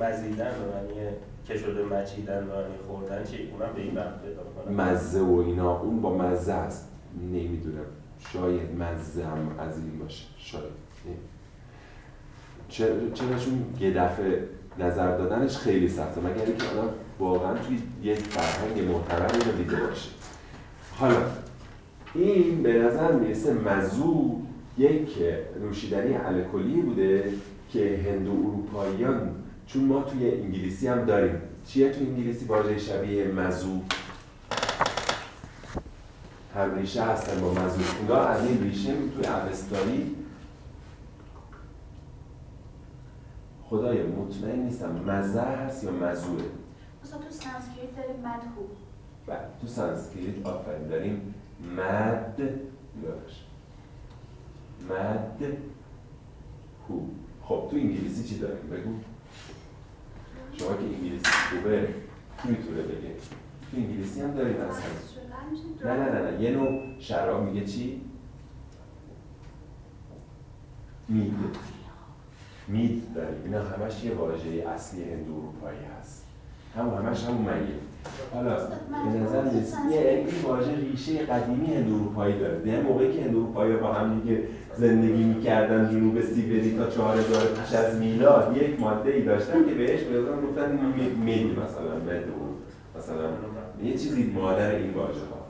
مزیدن به معنی که شده مچیدن و خوردن چی؟ اونم به این معنی پیدا کنم مزه و اینا. اون با مزه است. نمی‌دونم. شاید مزه هم از این باشه. شاید. چرا چون یه دفعه نظر دادنش خیلی سخته. مگر اینکه آدم واقعا توی یک فرهنگ محترمی رو دیده باشه. حالا این به نظر می‌رسه مزو یک نوشیدنی الکلی بوده که هندو اروپاییان چون ما توی انگلیسی هم داریم. چیه توی انگلیسی؟ واژه شبیه مزو. هم ریشه هستن با مزو. اونا از این ریشه توی اوستایی خدای مطمئن نیستم مزه هست یا مزوه. مثلا تو سانسکریت داریم مدهو. بله تو سانسکریت آفرین داریم مد. یادش مد هو خب تو انگلیسی چی داریم؟ بگو. شما که انگلیسی خوبه می‌تونه بگه. تو انگلیسی هم داریم اصلا نه نه نه نه. یه نوع شراب میگه چی؟ مید مید داریم اینا همش یه واژه اصلی هندو اروپایی هست. همون همش میه حالا به نظر یه این واژه ریشه قدیمی هند اروپایی داره. یه موقعی که هند اروپایی با هم دیگه زندگی می‌کردن جنوب سیبری تا 4000 پیش از میلاد یک ماده ای داشتن که بهش بهتون گفتن میل مثلا مد مثلا یه چیزی مادر این واژه ها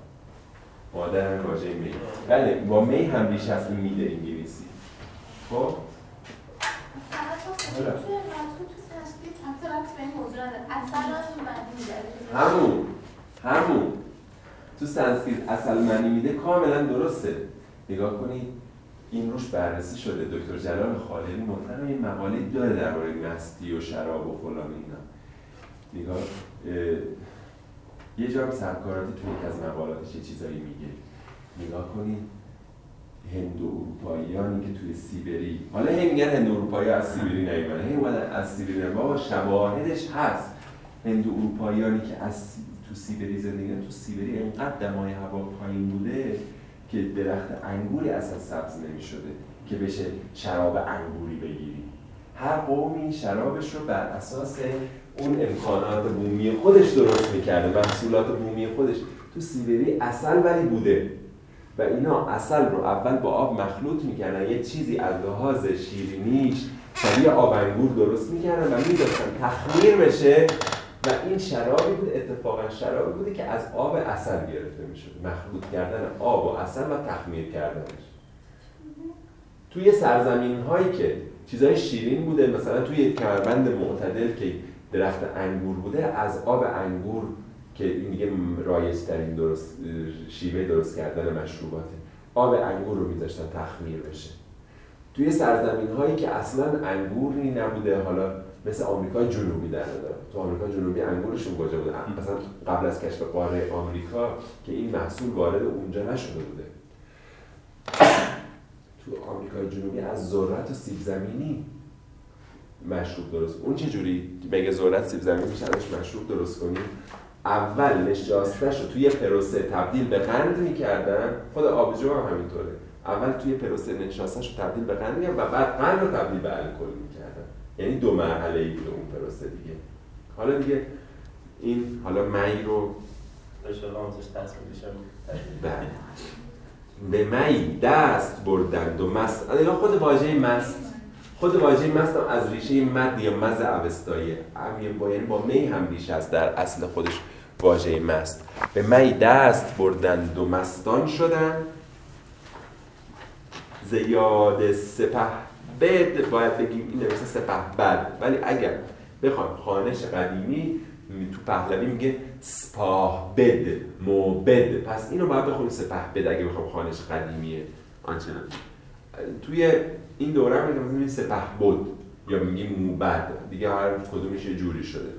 مادر واژه می بله با می هم ریشه از این میده انگلیسی. خب؟ حالا. همون همون تو سانسکریت عسل معنی میده کاملا درسته. نگاه کنید این روش بررسی شده. دکتر جلال خالقی محترم این مقاله داره درباره مستی و شراب و فلان اینا. نگاه یه جا سرکاراتی توی یکی از مقالاتش یه چیزایی میگه. نگاه کنید هندو اروپاییانی که توی سیبری حالا هی میگن هندو اروپایی از سیبری نیومدن. هی از سیبری بابا شواهدش هست. هندو اروپاییانی که از تو سیبری زندگی تو سیبری انقدر دمای هوا پایین بوده که درخت انگوری اصلا سبز نمی‌شده که بشه شراب انگوری بگیری. هر قومی شرابش رو بر اساس اون امکانات بومی خودش درست می‌کرده محصولات بومی خودش تو سیبری اصل ولی بوده. و اینا اصل رو اول با آب مخلوط می‌کردن یه چیزی از لحاظ شیرینیش شبیه آب انگور درست می‌کردن و میداشتن. تخمیر بشه و این شرابی بود اتفاقا شرابی بوده که از آب اصل گرفته می‌شد. مخلوط کردن آب و اصل و تخمیر کردنش. توی سرزمین هایی که چیزای شیرین بوده مثلا توی کمربند معتدل که درخت انگور بوده از آب انگور که این دیگه رایج ترین درست شیوه درست کردن مشروباته آب انگور رو میذاشتن تخمیر بشه. توی سرزمین هایی که اصلا انگوری نبوده حالا مثل آمریکا جنوبی در داره تو آمریکا جنوبی انگورشون کجا بوده؟ مثلا قبل از کشف قاره آمریکا که این محصول وارد اونجا نشده بوده. تو آمریکای جنوبی از ذرت و سیب زمینی مشروب درست اون چه جوری بگه ذرت سیب زمینی میشه ازش مشروب درست کنیم اول نشاستش رو توی پروسه تبدیل به قند می‌کردن. خود آبجو هم همینطوره. اول توی پروسه نشاستش رو تبدیل به قند می‌کردن و بعد قند رو تبدیل به الکل می‌کردن. یعنی دو مرحله ای بوده اون پروسه دیگه. حالا دیگه این حالا می رو. به می دست بردند و مست. خود واژه مست. خود واژه مست از ریشه مد یا مز اوستایه با یعنی با می هم ریشه است در اصل خودش واژه مست. به می دست بردند و مستان شدن. زیاد سپه بد باید بگیم این مثل سپه بد. ولی اگر بخوام خانش قدیمی تو پهلوی میگه سپاه بد موبد. پس اینو باید بخونیم سپه بد اگه بخوام خانش قدیمیه آنچنان. توی این دوره هم میگم سپه بود یا میگیم موبد. دیگه هر کدومش یه جوری شده.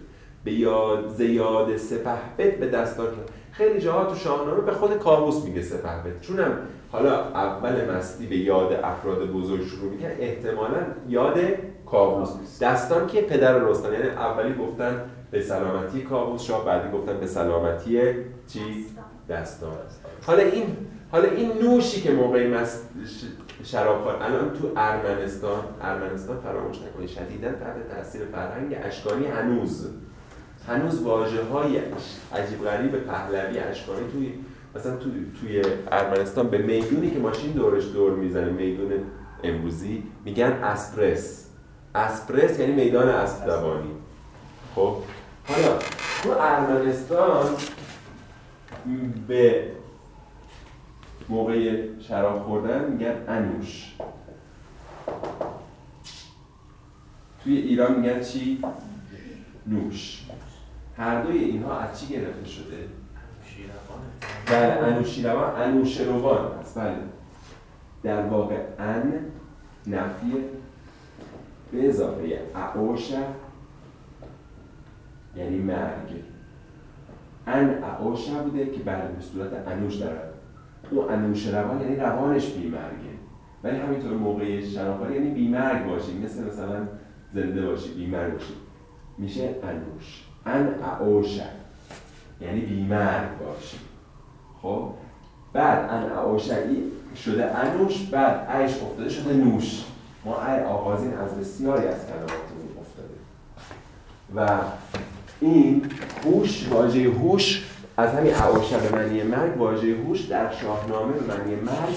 به یاد زیاد سپه بد به دستار خیلی جاها تو شاهنامه به خود کابوس میگه سپه بد. چونم حالا اول مستی به یاد افراد بزرگ شروع می‌کنه احتمالا یاد کابوس دستان که پدر رستم یعنی اولی گفتن به سلامتی کابوس شاه بعدی گفتن به سلامتی چی؟ دستان حالا این حالا این نوشی که موقعی مست شراب الان تو ارمنستان ارمنستان فراموش نکنید شدیدا تحت تاثیر فرهنگ اشکانی هنوز. هنوز واژه های عجیب غریب پهلوی اشکانی توی مثلا توی توی ارمنستان به می‌دونی که ماشین دورش دور می‌زنه میدون امروزی میگن اسپرس. اسپرس یعنی میدان اسب دوانی خب؟ حالا تو ارمنستان به موقع شراب خوردن میگن انوش. توی ایران میگن چی؟ نوش. هر دوی اینها از چی گرفته شده؟ بله انوشیروان انوشروان هست بله. در واقع ان نفی به اضافه اعوش یعنی مرگ. ان اعوش بوده که بله به صورت انوش دارد او انوش روان یعنی روانش بیمرگه. ولی همینطور موقع شرافاری یعنی بیمرگ باشی مثل مثلا زنده باشی بیمرگ باشی. میشه انوش. ان اعوش یعنی بیمرگ باشی. خب بعد ان اعوشی شده انوش بعد ایش افتاده شده نوش. ما ای آغازین از بسیاری از کلماتمون افتاده. و این هوش واژه هوش از همین اعاشه به معنی مرگ واژه هوش در شاهنامه به معنی مرگ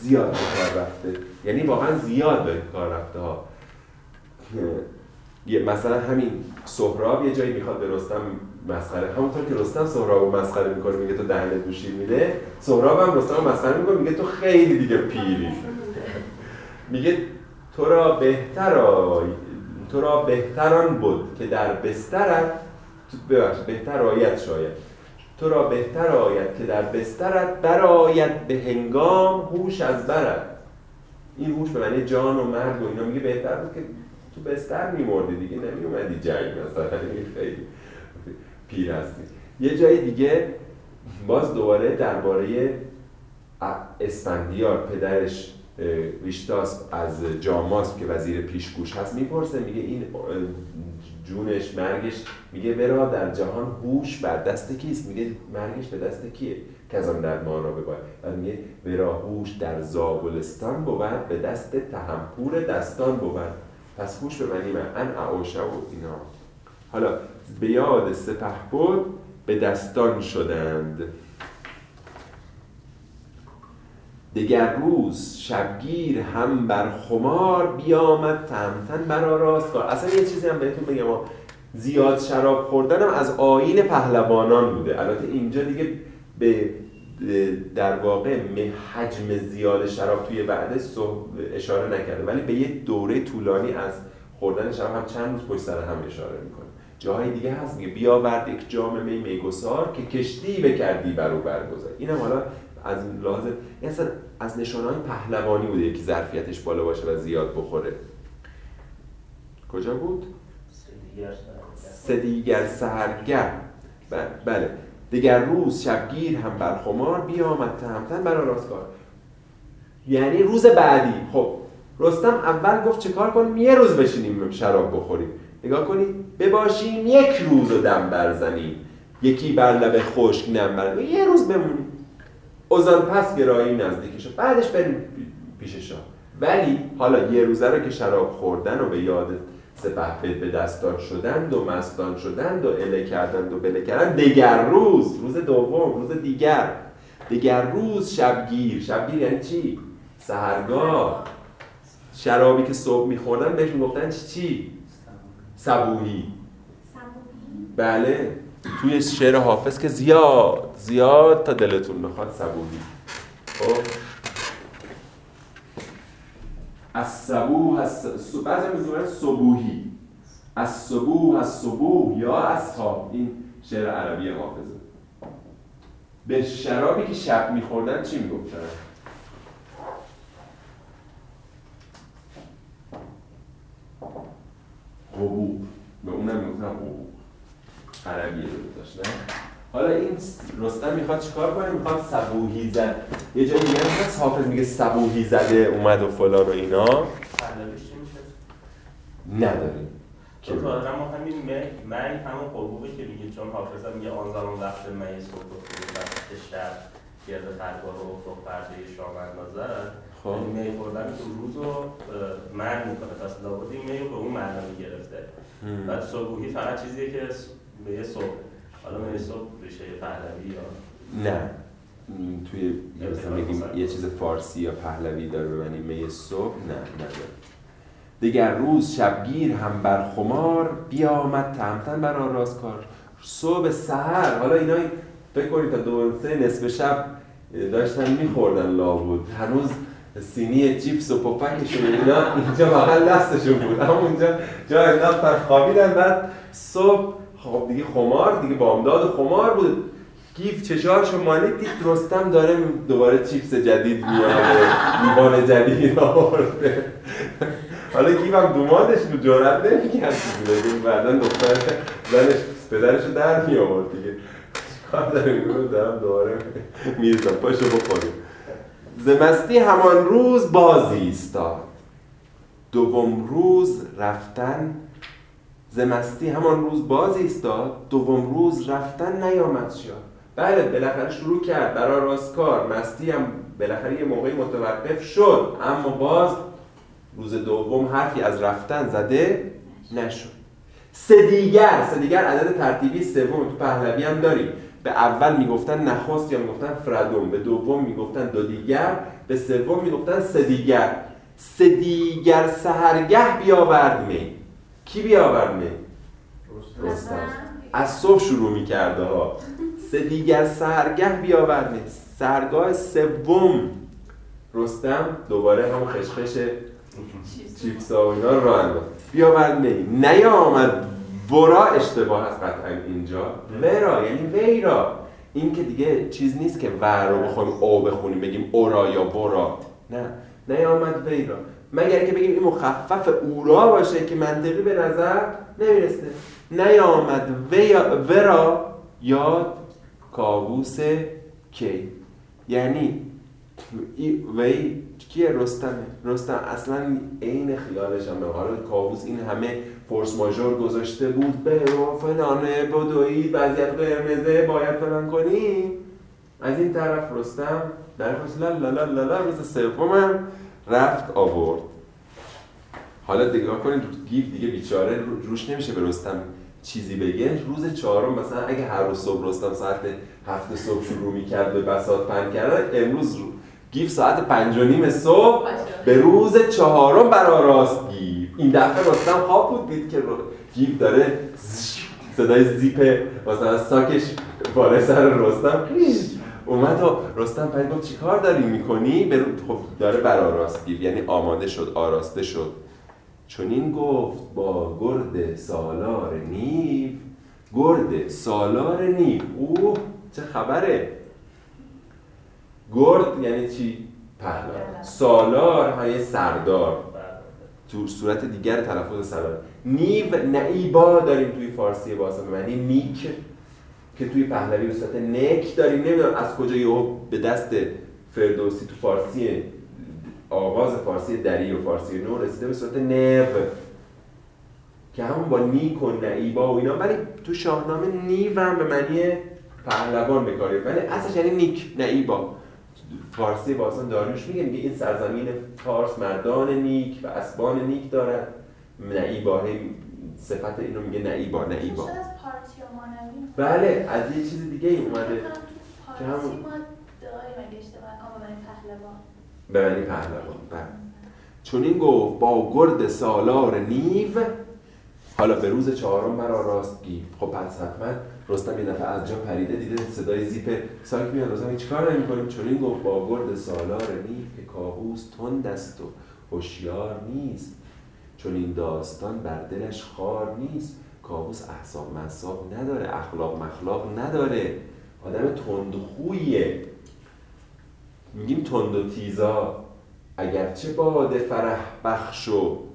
زیاد به کار رفته. یعنی واقعا زیاد به کار رفته ها. مثلا همین سهراب یه جایی می‌خواد به رستم مسخره. همونطور که رستم سهراب مسخره می‌کنه میگه تو دهنت دوشی میده. سهراب هم رستم مسخره می‌کنه میگه تو خیلی دیگه پیری. میگه تو را بهتر تو را بهتران بود که در بسترت ببخش بهتر آیت شاید. تو را بهتر آید که در بسترت براید به هنگام هوش از برد این هوش به معنی جان و مرگ و اینا میگه بهتر بود که تو بستر میمردی دیگه نمی اومدی جنگ مثلا. این خیلی. پیر هستی یه جای دیگه باز دوباره درباره اسفندیار پدرش ویشتاس از جاماس که وزیر پیشگوش هست می‌پرسه میگه این جونش مرگش. میگه برا در جهان هوش بر دست کیست؟ میگه مرگش به دست کیه کزان در ما را بباید؟ و میگه برا هوش در زابلستان بود به دست تهمپور دستان بود. پس هوش به معنی من ان اعوشه و اینا. حالا به یاد سپه بود به دستان شدند. دگر روز شبگیر هم بر خمار بیامد تهمتن برا راست کار اصلا یه چیزی هم بهتون بگم. زیاد شراب خوردن هم از آین پهلوانان بوده. البته اینجا دیگه به در واقع حجم زیاد شراب توی صح- اشاره نکرده. ولی به یه دوره طولانی از خوردن شراب هم چند روز پشت سر هم اشاره می‌کنه. جاهای دیگه هست. میگه بیاورد یک جام می میگسار که کشتی بکردی بر او برگذار اینم حالا از لحاظ این اصلا از نشانهای پهلوانی بوده یکی ظرفیتش بالا باشه و زیاد بخوره. کجا بود؟ سه دیگر سهرگه ب- بله. دیگر روز شبگیر هم بر خمار بیامد تهمتن برا راستگار. یعنی روز بعدی. خب رستم اول گفت چه کار کنیم؟ یه روز بشینیم شراب بخوریم. نگاه کنید بباشیم یک روز رو دم برزنیم. یکی بر لب خشک نم بر یه روز بمونیم. اوزان پس گرایی نزدیکش بعدش بریم پیش شاه. ولی حالا یه روزه رو که شراب خوردن و به یاد سپه به دستان شدند و مستان شدند و اله کردند و بله کردند دگر روز روز دوم روز دیگر. دگر روز شبگیر. شبگیر یعنی چی؟ سهرگاه. شرابی که صبح میخوردن بهش می‌گفتن چی؟ صبوهی بله توی شعر حافظ که زیاد زیاد تا دلتون می‌خواد صبوهی خب. از صبوح از بعضی میگن صبوهی. از صبوح از صبوح یا از خواب این شعر عربی حافظه. به شرابی که شب میخوردن چی می‌گفتن؟ حبوب به اونم می‌گفتن عربی رو داشتن حالا این رستم می‌خواد چیکار کنه می‌خواد صبوهی زد یه جایی میگن هست حافظ میگه صبوهی زده اومد و فلان و اینا؟ نداریم که ظاهرا ما همین می می همون حقوقی که میگه چون حافظم میگه آن زمان وقت می صبح و وقت شب گرد خرگاه و افق پرده شام اندازد خب. یعنی می خوردن تو روز رو من می‌کنه. پس لابد این می به اون معنا می‌گرفته. بعد صبحی فقط چیزیه که به یه صبح. حالا می صبح ریشه پهلوی یا؟ نه. توی مثلا یه چیز فارسی یا پهلوی داره به معنی می صبح؟ نه نداره. دیگر روز شبگیر هم بر خمار بیامد تهمتن بر آن راست کار. صبح سحر. حالا اینا فکر کنید تا دو سه نصف شب داشتن میخوردن لابود هنوز سینی چیپس و پفکشون اینا اینجا بغل دستشون بود. اما اونجا جا انداختن خوابیدن بعد صبح خب دیگه خمار دیگه بامداد خمار بود. گیف چشاشو مالید دید رستم داره دوباره چیپس جدید میاره لیوان جدید آورده. حالا گیف هم دومادش بود جرأت نمی‌کرد. بعدا دختر زنش پدرش رو در می آورد دیگه. چیکار داره دارم دوباره میرزم پاشو بخوریم. زمستی همان روز بازی ایستاد. دوم روز رفتن زمستی همان روز باز ایستاد. دوم روز رفتن نیامد شاد بله بالاخره شروع کرد. برای راستکار مستی هم بالاخره یه موقعی متوقف شد. اما باز روز دوم حرفی از رفتن زده نشد. سه دیگر سه دیگر عدد ترتیبی سوم تو پهلوی هم داریم. به اول می‌گفتن نخست یا می‌گفتن فردوم به دوم می‌گفتن دو دیگر به سوم می‌گفتن سه دیگر سه دیگر سهرگه بیاورد می. کی بیاورد می؟ رستم. از صبح شروع می‌کرده ها سه دیگر سهرگه بیاورد می. سهرگاه سوم. رستم دوباره هم خشخش چیپس ها و اینا رو انداخت. بیاورد می. نیامد ورا اشتباه هست قطعا اینجا. ورا یعنی وی را. این که دیگه چیز نیست که ور رو بخوایم او بخونیم بگیم اورا یا برا نه نیامد وی را. مگر که بگیم این مخفف اورا باشه که منطقی به نظر نمی‌رسه. نیامد وی ورا یاد کابوس کی. یعنی ای- وی کیه؟ رستمه. رستم اصلا عین خیالش هم. حالا کابوس این همه فورس ماژور گذاشته بود به رو فلانه بدوید وضعیت قرمزه باید فلان کنیم از این طرف رستم در لا لا لا لا روز سومم رفت آورد. حالا نگاه کنید گیو دیگه بیچاره رو- روش نمیشه به رستم چیزی بگه. روز چهارم مثلا اگه هر روز صبح رستم ساعت هفت صبح شروع می‌کرد به بساط پهن کردن امروز رو گیو ساعت پنج و نیم صبح به روز چهارم برآراست گیو این دفعه رستم خواب بود دید که رو- گیو داره صدای زیپ مثلا ساکش بالای سر رستم اومد و رستم پرید گفت چیکار داری می‌کنی؟ به خب داره برآراست گیو یعنی آماده شد آراسته شد. چنین گفت با گرد سالار نیو گرد سالار نیو. او چه خبره؟ گرد یعنی چی؟ پهلوان. سالار های سردار. تو صورت دیگر تلفظ سالار نیو نعیبا داریم توی فارسی به معنی نیک که توی پهلوی به صورت نک داریم. نمی‌دونم از کجا یهو به دست فردوسی تو فارسی آغاز فارسی دری و فارسی نو رسیده به صورت نو که همون با نیک و نعیبا و اینا. ولی تو شاهنامه نیو هم به معنی پهلوان به ولی اصلش یعنی نیک نعیبا. فارسی باستان داریوش میگه میگه این سرزمین فارس مردان نیک و اسبان نیک دارد. نعیبا صفت اینو میگه نعیبا نعیبا. بله از یه چیز دیگه ای اومده. که به معنی پهلوان. بله. چنین گفت با گرد سالار نیو حالا به روز چهارم برآراست گیو خب پس حتما رستم یه دفعه از جا پریده دیده صدای زیپ ساک میاد. رستم چیکار می‌کنی چنین گفت با گرد سالار نیو که کاووس تند است و هوشیار نیست. چون این داستان بر دلش خار نیست. کابوس احساب مصاب نداره اخلاق مخلاق نداره. آدم تندخویه میگیم تند و تیزا. اگرچه باد فرح بخش و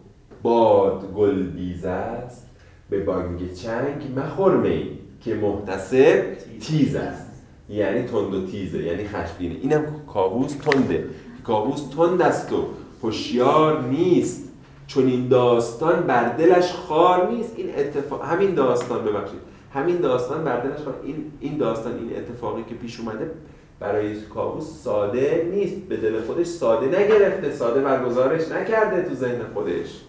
باد گل بیز است به بانگ چنگ مخور می که محتسب تیز است. یعنی تند و تیزه یعنی خشمگینه. اینم کابوس تنده. کابوس تند است و هوشیار نیست. چون این داستان بر دلش خار نیست. این اتفاق همین داستان ببخشید. همین داستان بر دلش خار این این داستان این اتفاقی که پیش اومده برای کابوس ساده نیست. به دل خودش ساده نگرفته ساده برگزارش نکرده تو ذهن خودش.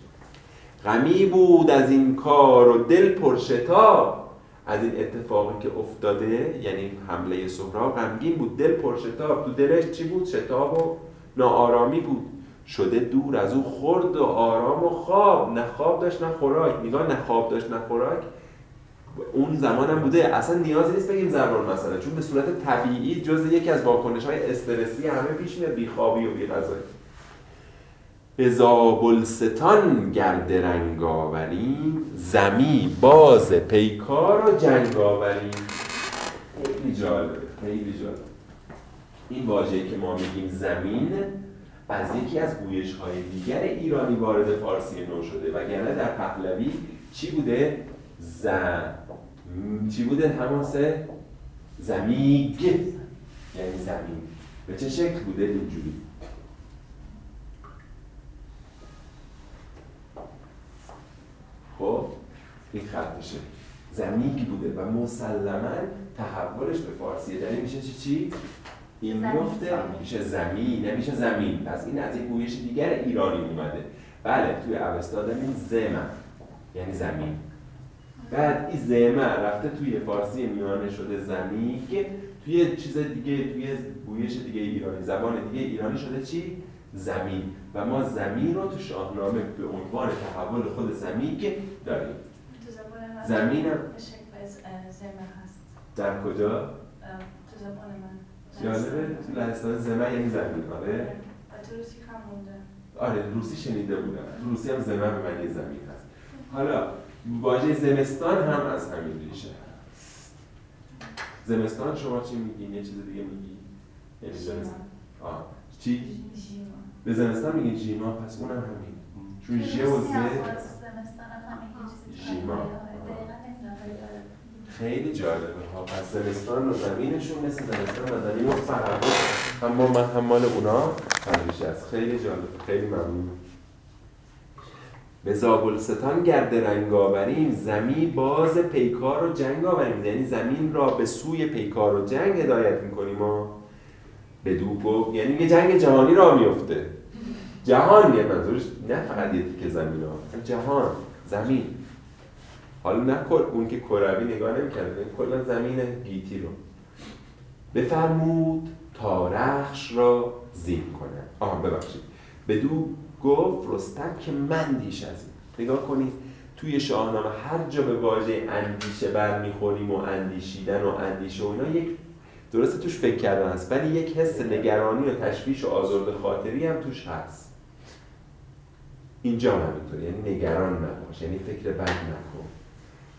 غمی بود از این کار و دل پرشتاب از این اتفاقی که افتاده یعنی حمله سهراب غمگین بود دل پرشتاب تو دلش چی بود؟ شتاب و ناآرامی بود. شده دور از او خورد و آرام و خواب. نه خواب داشت نه خوراک. نگاه نه خواب داشت نه خوراک. اون زمان هم بوده. اصلا نیازی نیست بگیم ضرر مسئله چون به صورت طبیعی جز یکی از واکنش های استرسی همه پیش میاد. بیخوابی و بیغذایی. به زابلستان گرد رنگ آوریم زمی باز پیکار و جنگ آوریم خیلی جالبه خیلی جالب این واژه‌ای که ما میگیم زمین از یکی از گویش های دیگر ایرانی وارد فارسی نو شده وگرنه در پهلوی چی بوده؟ ز چی بوده همون سه؟ زمیگ یعنی زمین به چه شکل بوده اینجوری؟ خب این خطشه زمیگ بوده و مسلما تحولش به فارسی یعنی میشه چی چی؟ این. میفته. میشه زمین نمیشه زمین. پس این از یک گویش دیگر ایرانی اومده. بله توی اوستا داریم زمن. یعنی زمین. بعد این زمه رفته توی فارسی میانه شده زمین که توی چیز دیگه توی گویش دیگه ایرانی زبان دیگه ایرانی شده چی؟ زمین. و ما زمین رو تو شاهنامه به عنوان تحول خود زمین که داریم. تو زبان اه، زمه هست. در کجا؟ تو زبان من. جالبه تو لهستان زمه یعنی زمین آره؟ و تو روسی هم آره روسی شنیده بودم. روسی هم زمه به معنی زمین هست. حالا واژه زمستان هم از همین ریشه هست. زمستان شما چی میگین؟ یه چیز دیگه میگی یعنی زمستان آه. چی؟ به زمستان میگین ژیما پس اونم همین. چون ژ و ز ژیما. خیلی جالبه. ها پس زمستان و زمینشون مثل زمستان و زمین و فرق هم من مال اونا. همیشه است. خیلی جالبه خیلی ممنون. به زابلستان گرد رنگ آوریم. زمین باز پیکار و جنگ آوریم. یعنی زمین را به سوی پیکار و جنگ هدایت می‌کنیم ما. به دو گفت یعنی یه جنگ جهانی را میفته جهان یه منظورش نه فقط یه تیکه زمین ها جهان زمین. حالا نه اون که کروی نگاه نمی‌کرده کلا زمین گیتی رو. بفرمود تا رخش را زین کنه آها ببخشید. بدو گفت رستم که مندیش از این. نگاه کنید توی شاهنامه هر جا به واژه اندیشه برمیخوریم و اندیشیدن و اندیشه و اینا یک درسته توش فکر کردن هست ولی یک حس نگرانی و تشویش و آزرده خاطری هم توش هست. اینجا هم همینطور یعنی نگران نباش یعنی فکر بد نکن.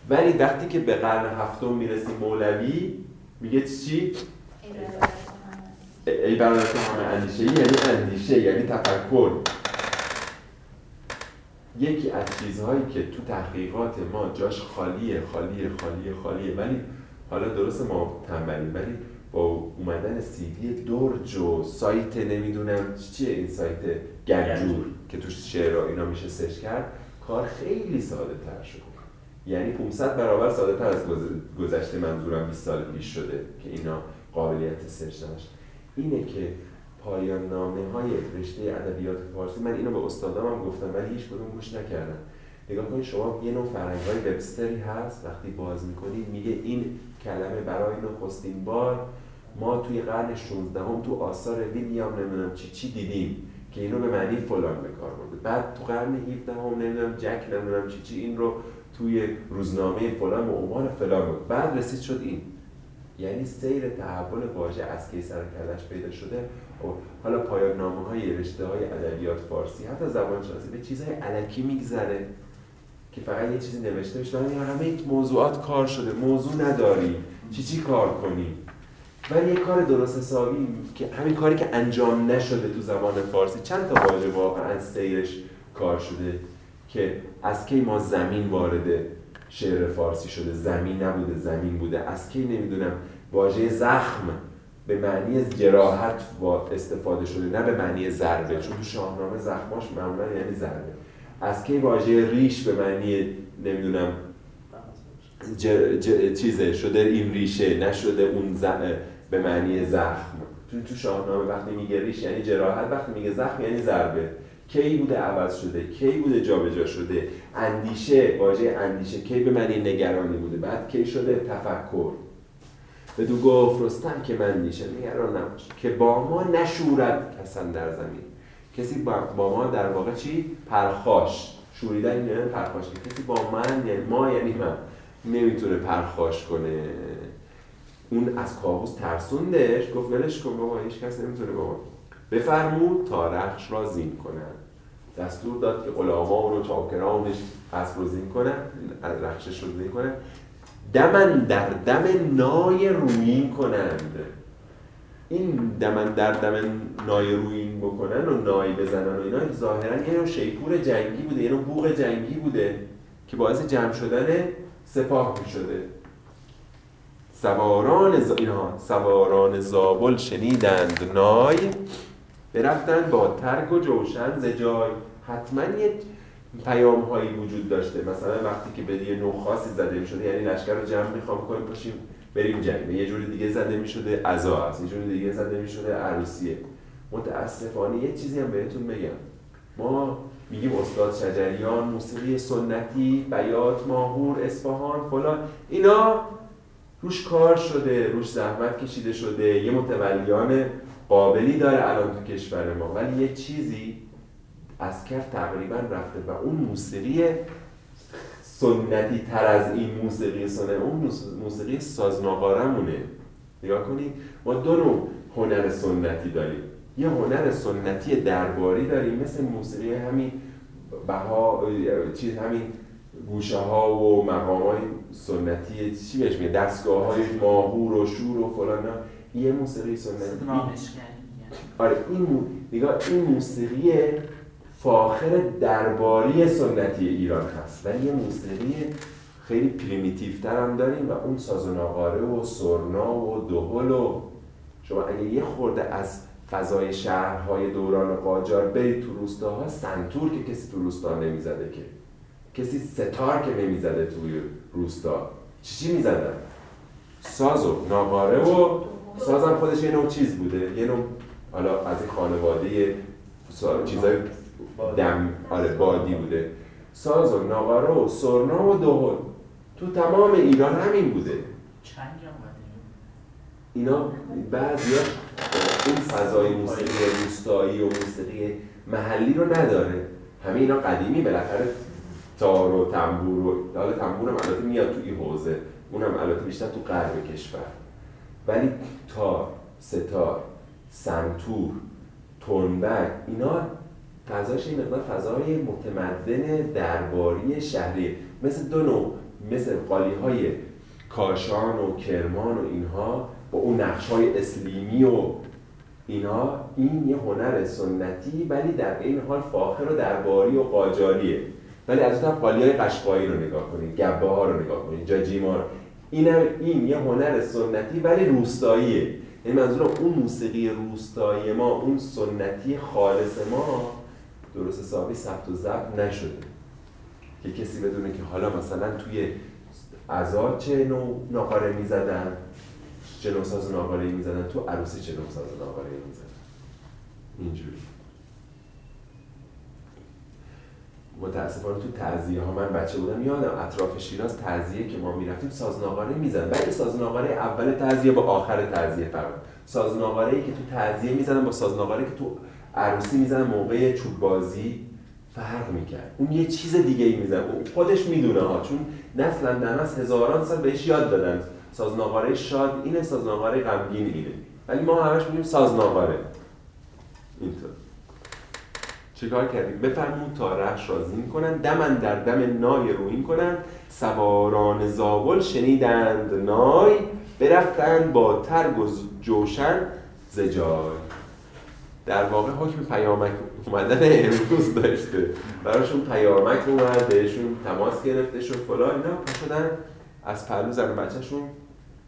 ولی وقتی که به قرن هفتم می‌رسی مولوی میگه چی؟ ای برادر همه اندیشه یعنی اندیشه یعنی تفکر. یکی از چیزهایی که تو تحقیقات ما جاش خالیه خالیه خالیه خالیه ولی حالا درست ما تنبلیم ولی با اومدن سیدی درج و سایت نمی‌دونم چیه این سایت گنجور که توش شعر و اینا میشه سرچ کرد کار خیلی ساده تر شد. یعنی 500 برابر ساده تر از گذ- گذشته منظورم 20 سال پیش شده که اینا قابلیت سرچ نداشت. اینه که پایان نامه های رشته ادبیات فارسی من اینو به استادام هم گفتم ولی هیچ کدوم گوش نکردم نگاه کنید شما یه نوع فرنگ های وبستری هست وقتی باز می‌کنید میگه این کلمه برای نخستین بار ما توی قرن 16 هم تو آثار ویلیام نمی‌دونم چی چی دیدیم که اینو به معنی فلان به کار برده. بعد تو قرن 17 هم نمی‌دونم جک نمی‌دونم چی چی این رو توی روزنامه فلان به عنوان فلان بود. بعد رسید شد این. یعنی سیر تحول واژه از کی سر کلش پیدا شده؟ و حالا پایان نامه های رشته های ادبیات فارسی حتی زبان شناسی به چیزهای علکی میگذره. که فقط یه چیزی نوشته بشه. ولی همه موضوعات کار شده. موضوع نداری. چی چی کار کنی؟ ولی یه کار درست حسابی که همین کاری که انجام نشده تو زبان فارسی چند تا واژه واقعا سیرش کار شده که از کی ما زمین وارد شعر فارسی شده. زمین نبوده زمین بوده. از کی نمی‌دونم. واژه زخم به معنی جراحت استفاده شده. نه به معنی ضربه. چون تو شاهنامه زخماش معمولا یعنی ضربه. از کی واژه ریش به معنی نمی‌دونم ج... ج... چیزه شده این ریشه نشده اون ز... به معنی زخم. چون تو شاهنامه وقتی میگه ریش یعنی جراحت وقتی میگه زخم یعنی ضربه. کی بوده عوض شده؟ کی بوده جابجا شده؟ اندیشه واژه اندیشه کی به معنی نگرانی بوده؟ بعد کی شده؟ تفکر. بدو گفت رستم که من نیشه نگران نباش. که با ما نشورد کسان در زمین. کسی با, با ما در واقع چی؟ پرخاش. شوریدن یعنی پرخاش. کسی با من یعنی ما یعنی من. نمی‌تونه پرخاش کنه. اون از کابوس ترسوندش. گفت ولش کن بابا هیچ کس نمی‌تونه بابا بفرمود تا رخش را زین کنن. دستور داد که غلامان و چاکرانش اسب رو زین کنن رخشش رو زین کنن. دمن در دم نای رویین کنند. این دمن در دم نای رویین بکنن و نای بزنن و اینا ظاهرا یه نوع شیپور جنگی بوده یه نوع بوق جنگی بوده که باعث جمع شدن سپاه می شده سواران ز... اینها سواران زابل شنیدند نای برفتن با ترگ و جوشن ز جای. حتما یه پیام هایی وجود داشته. مثلا وقتی که به یه نوع خاصی زده شده یعنی لشکر رو جمع می‌خوام کنیم پاشیم بریم جنگ یه جوری دیگه زده می شده عزا است یه جوری دیگه زده می شده عروسیه. متاسفانه یه چیزی هم بهتون بگم. ما میگیم استاد شجریان موسیقی سنتی بیات ماهور اصفهان فلان. اینا روش کار شده روش زحمت کشیده شده. یه متولیان قابلی داره الان تو کشور ما. ولی یه چیزی از کف تقریبا رفته و اون موسیقی سنتی تر از این موسیقی سنتی اون موسیقی سازناقارمونه نگاه کنید ما دو نوع هنر سنتی داریم یه هنر سنتی درباری داریم مثل موسیقی همین بها چیز همین گوشه ها و مقام های سنتی چی بهش میگه دستگاه های ماهور و شور و فلان. یه موسیقی سنتی رامشگری آره این. نگاه این موسیقی فاخر درباری سنتی ایران هست. ولی یه موسیقی خیلی primitive تر هم داریم و اون ساز و سرنا و دهل و شما اگه یه خورده از فضای شهرهای دوران قاجار برید تو روستاها سنتور که کسی تو روستا نمی‌زده که. کسی ستار که نمی‌زده توی روستا. چی چی می‌زدن؟ ساز و نقاره و سازم خودش یه نوع چیز بوده. یه نوع حالا از این خانواده چیزای دم آره بادی بوده. ساز و ناقاره و سرنا و دهل تو تمام ایران همین بوده. چنگ هم قدیمی اینا بعضیا این فضای موسیقی روستایی و موسیقی محلی رو نداره. همه اینا قدیمی. بالاخره تار و تنبور و حالا تنبور هم البته میاد تو این حوزه. اونم البته بیشتر تو غرب کشور. ولی تار ستار سنتور تنبک اینا فضاش این مقدار فضای متمدن درباری شهری مثل دو نوع مثل قالی های کاشان و کرمان و اینها با اون نقش های اسلیمی و اینا. این یه هنر سنتی ولی در این حال فاخر و درباری و قاجاریه. ولی از اون قالی های قشقایی رو نگاه کنید گبه ها رو نگاه کنید جاجیما رو. این هم این یه هنر سنتی ولی روستاییه. یعنی منظورم اون موسیقی روستایی ما اون سنتی خالص ما درست حسابی ثبت و ضبط نشده. که کسی بدونه که حالا مثلا توی عزا چه نوع ناقاره می‌زدن چه نوع ساز ناقاره می‌زدن تو عروسی چه نوع ساز ناقاره می‌زدن. اینجوری. متاسفانه تو تعزیه ها من بچه بودم یادم اطراف شیراز تعزیه که ما می‌رفتیم ساز ناقاره می‌زدن. ولی ساز ناقاره اول تعزیه با آخر تعزیه فرق ساز ناقاره ای که تو تعزیه می‌زدن با ساز ناقاره که تو عروسی می‌زدن موقع چوب بازی فرق می‌کرد. اون یه چیز دیگه ای میزن اون خودش می‌دونه ها چون نسلا در نسل هزاران سال بهش یاد دادن. سازناغاره شاد اینه سازناغاره غمگین اینه. ولی ما همش میگیم سازناغاره اینطور. چیکار کردیم؟ بفرمون تا رخش را زین کنن دمن در دم نای روین کنن. سواران زابل شنیدند نای برفتند با ترگ و جوشن زجای در واقع حکم پیامک اومدن امروز داشته. براشون پیامک اومد بهشون تماس گرفته شد فلان اینا. شدن از پهلو زن بچهشون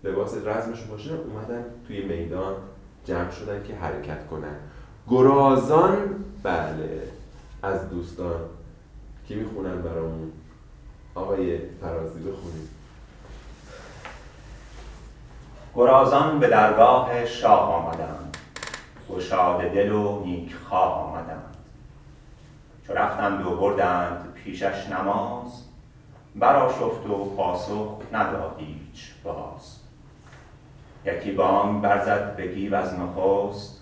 لباس رزمشون پاشدن اومدن توی میدان جمع شدن که حرکت کنن. گرازان؟ بله. از دوستان کی می‌خونن برامون؟ آقای فرازی بخونید گرازان به درگاه شاه آمدند گشاده دل و نیک خواه آمدند. چو رفتند و بردند پیشش نماز برآشفت و پاسخ نداد هیچ باز. یکی بانگ برزد به گیو از نخست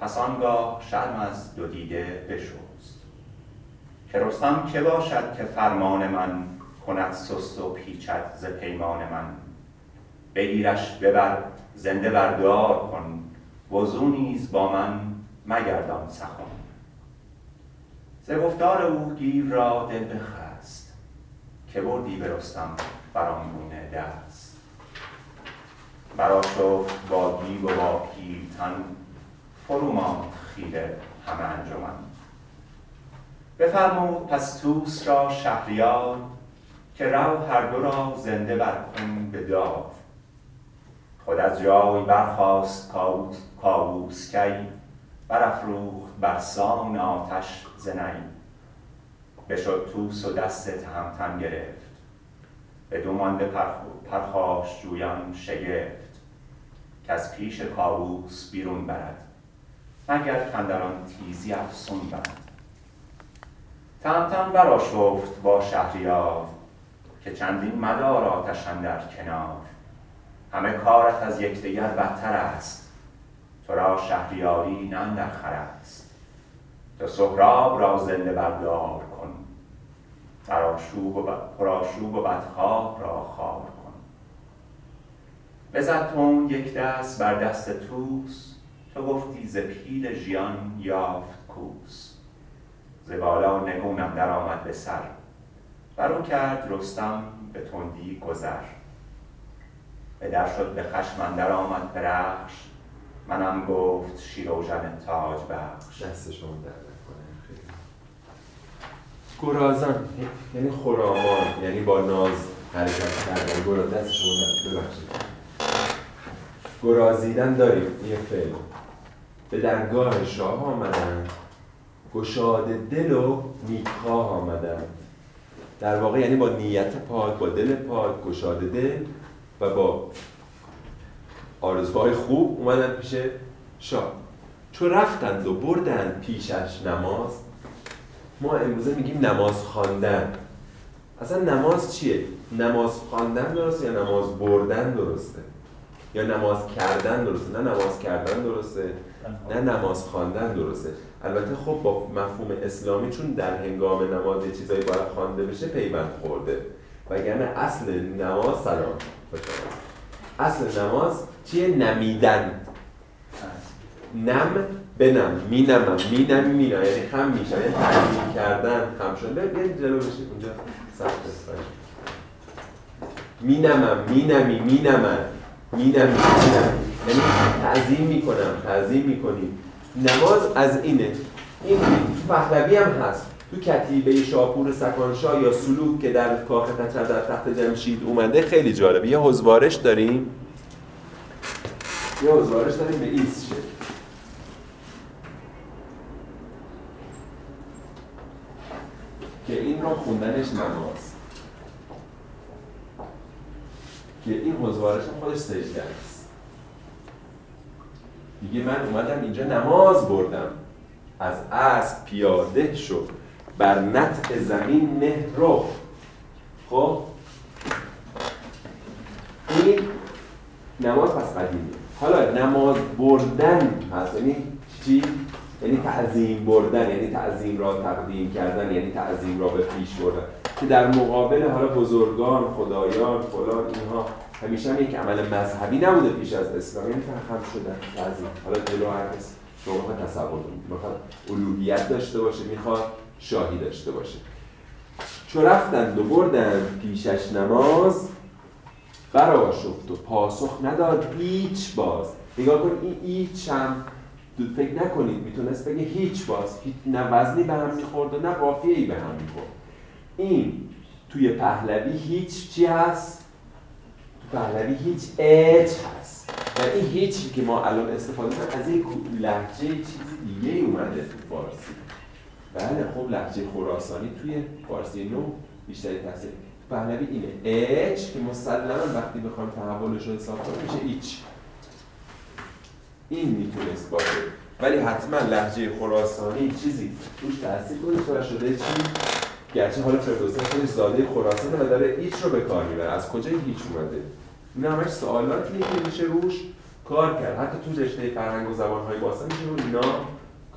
پس آنگاه شرم از دو دیده بشست. که رستم که باشد که فرمان من کند سست و پیچد ز پیمان من؟ بگیرش ببر زنده بردار کن وزو نیز با من مگردان سخن. ز گفتار او گیو را دل بخست که بردی به رستم بر آن گونه دست. برآشفت با گیو و با پیلتن فرو ماند خیره همه انجمن. بفرمود پس توس را شهریار که رو هر دو را زنده بر به دار خود از جای برخاست کاووس کی برافروخت بر سان آتش زنی. بشد توس و دست تهمتن گرفت. به دو مانده پرخ- پرخاش جویان شگفت. که از پیش کاووس بیرون برد. مگر کندران تیزی افسون برد. تهمتن برآشفت با شهریار که چندین مدار آتش در کنار. همه کارت از یکدیگر بدتر است. تو را شهریاری نه در است. تو سهراب را زنده بردار کن. پرآشوب و ب- پرآشوب و بدخواه را خوار کن. بزد تون یک دست بر دست توس. تو گفتی ز پیل ژیان یافت کوس. ز بالا نگونم در آمد به سر. برو کرد رستم به تندی گذر. به در شد به خشم اندر آمد به رخش منم گفت شیروژن تاج بخش. دست شما در. گرازان یعنی خرامان یعنی با ناز حرکت کردن. گرا دست شما در ببخشید. گرازیدن داریم. یه فعل. به درگاه شاه آمدن. گشاده دل و نیکخواه آمدن. در واقع یعنی با نیت پاک با دل پاک گشاده دل و با آرزوهای خوب اومدن پیش شاه چون رفتند و بردند پیشش نماز ما امروزه میگیم نماز خواندن اصلا نماز چیه؟ نماز خواندن درسته یا نماز بردن درسته؟ یا نماز کردن درسته؟ نه نماز کردن درسته نه نماز خواندن درسته البته خب با مفهوم اسلامی چون در هنگام نماز چیزایی باید خوانده بشه پیوند خورده وگرنه اصل نماز سلام. اصل نماز چیه؟ نمیدن. نم بنم مینمم. مینم مینا. یعنی خم میشم یعنی تعظیم کردن خم شده بیاید جلو بشید اونجا سخت مینمم. مینمی. مینمم. مینمی. مینم یعنی تعظیم می‌کنم. تعظیم می‌کنیم نماز از اینه. این پهلوی هم هست. تو کتیبه شاپور سکانشاه یا سلوک که در کاخ تچر در تخت جمشید اومده خیلی جالبه. یه حزوارش داریم؟ یه حزوارش داریم به ایس شد که این رو خوندنش نماز. که این حزوارش هم خودش سجده است. دیگه من اومدم اینجا نماز بردم. از اسب پیاده شد. بر نطع زمین نه رو. خب؟ این نماز پس قدیمی. حالا نماز بردن هست. یعنی چی؟ یعنی تعظیم بردن یعنی تعظیم را تقدیم کردن یعنی تعظیم را به پیش بردن. که در مقابل حالا بزرگان خدایان فلان اینها همیشه هم یک عمل مذهبی نبوده پیش از اسلام. یعنی هم شدن تعظیم. حالا جلو هر کس شما تصور می‌خواد الوهیت داشته باشه می‌خواد شاهی داشته باشه. چو رفتند و بردند پیشش نماز برآشفت و پاسخ نداد هیچ باز. نگاه کن این هیچ هم فکر نکنید می‌تونست بگه هیچ باز. هیچ نه وزنی به هم می‌خورد و نه قافیه‌ای به هم می‌خورد. این توی پهلوی هیچ چی هست؟ تو پهلوی هیچ اچ هست. و این هیچی که ما الان استفاده کنیم از یک لحجه چیزی دیگه اومده تو فارسی. بله خب لحجه خراسانی توی فارسی نو بیشتری تاثیر. پهلوی اینه. اچ که مسلما وقتی بخوام تحولش رو حساب کنیم میشه ایچ این می‌تونست باشه. ولی حتما لحجه خراسانی چیزی توش تاثیر گذاشته و شده چی؟ گرچه حالا فردوسی خودش زاده خراسانه و داره ایچ رو به کار می‌بره. از کجا هیچ اومده؟ این همش سوالاتیه که میشه روش. کار کرد. حتی تو رشته فرهنگ و زبانهای باستان میشه اینا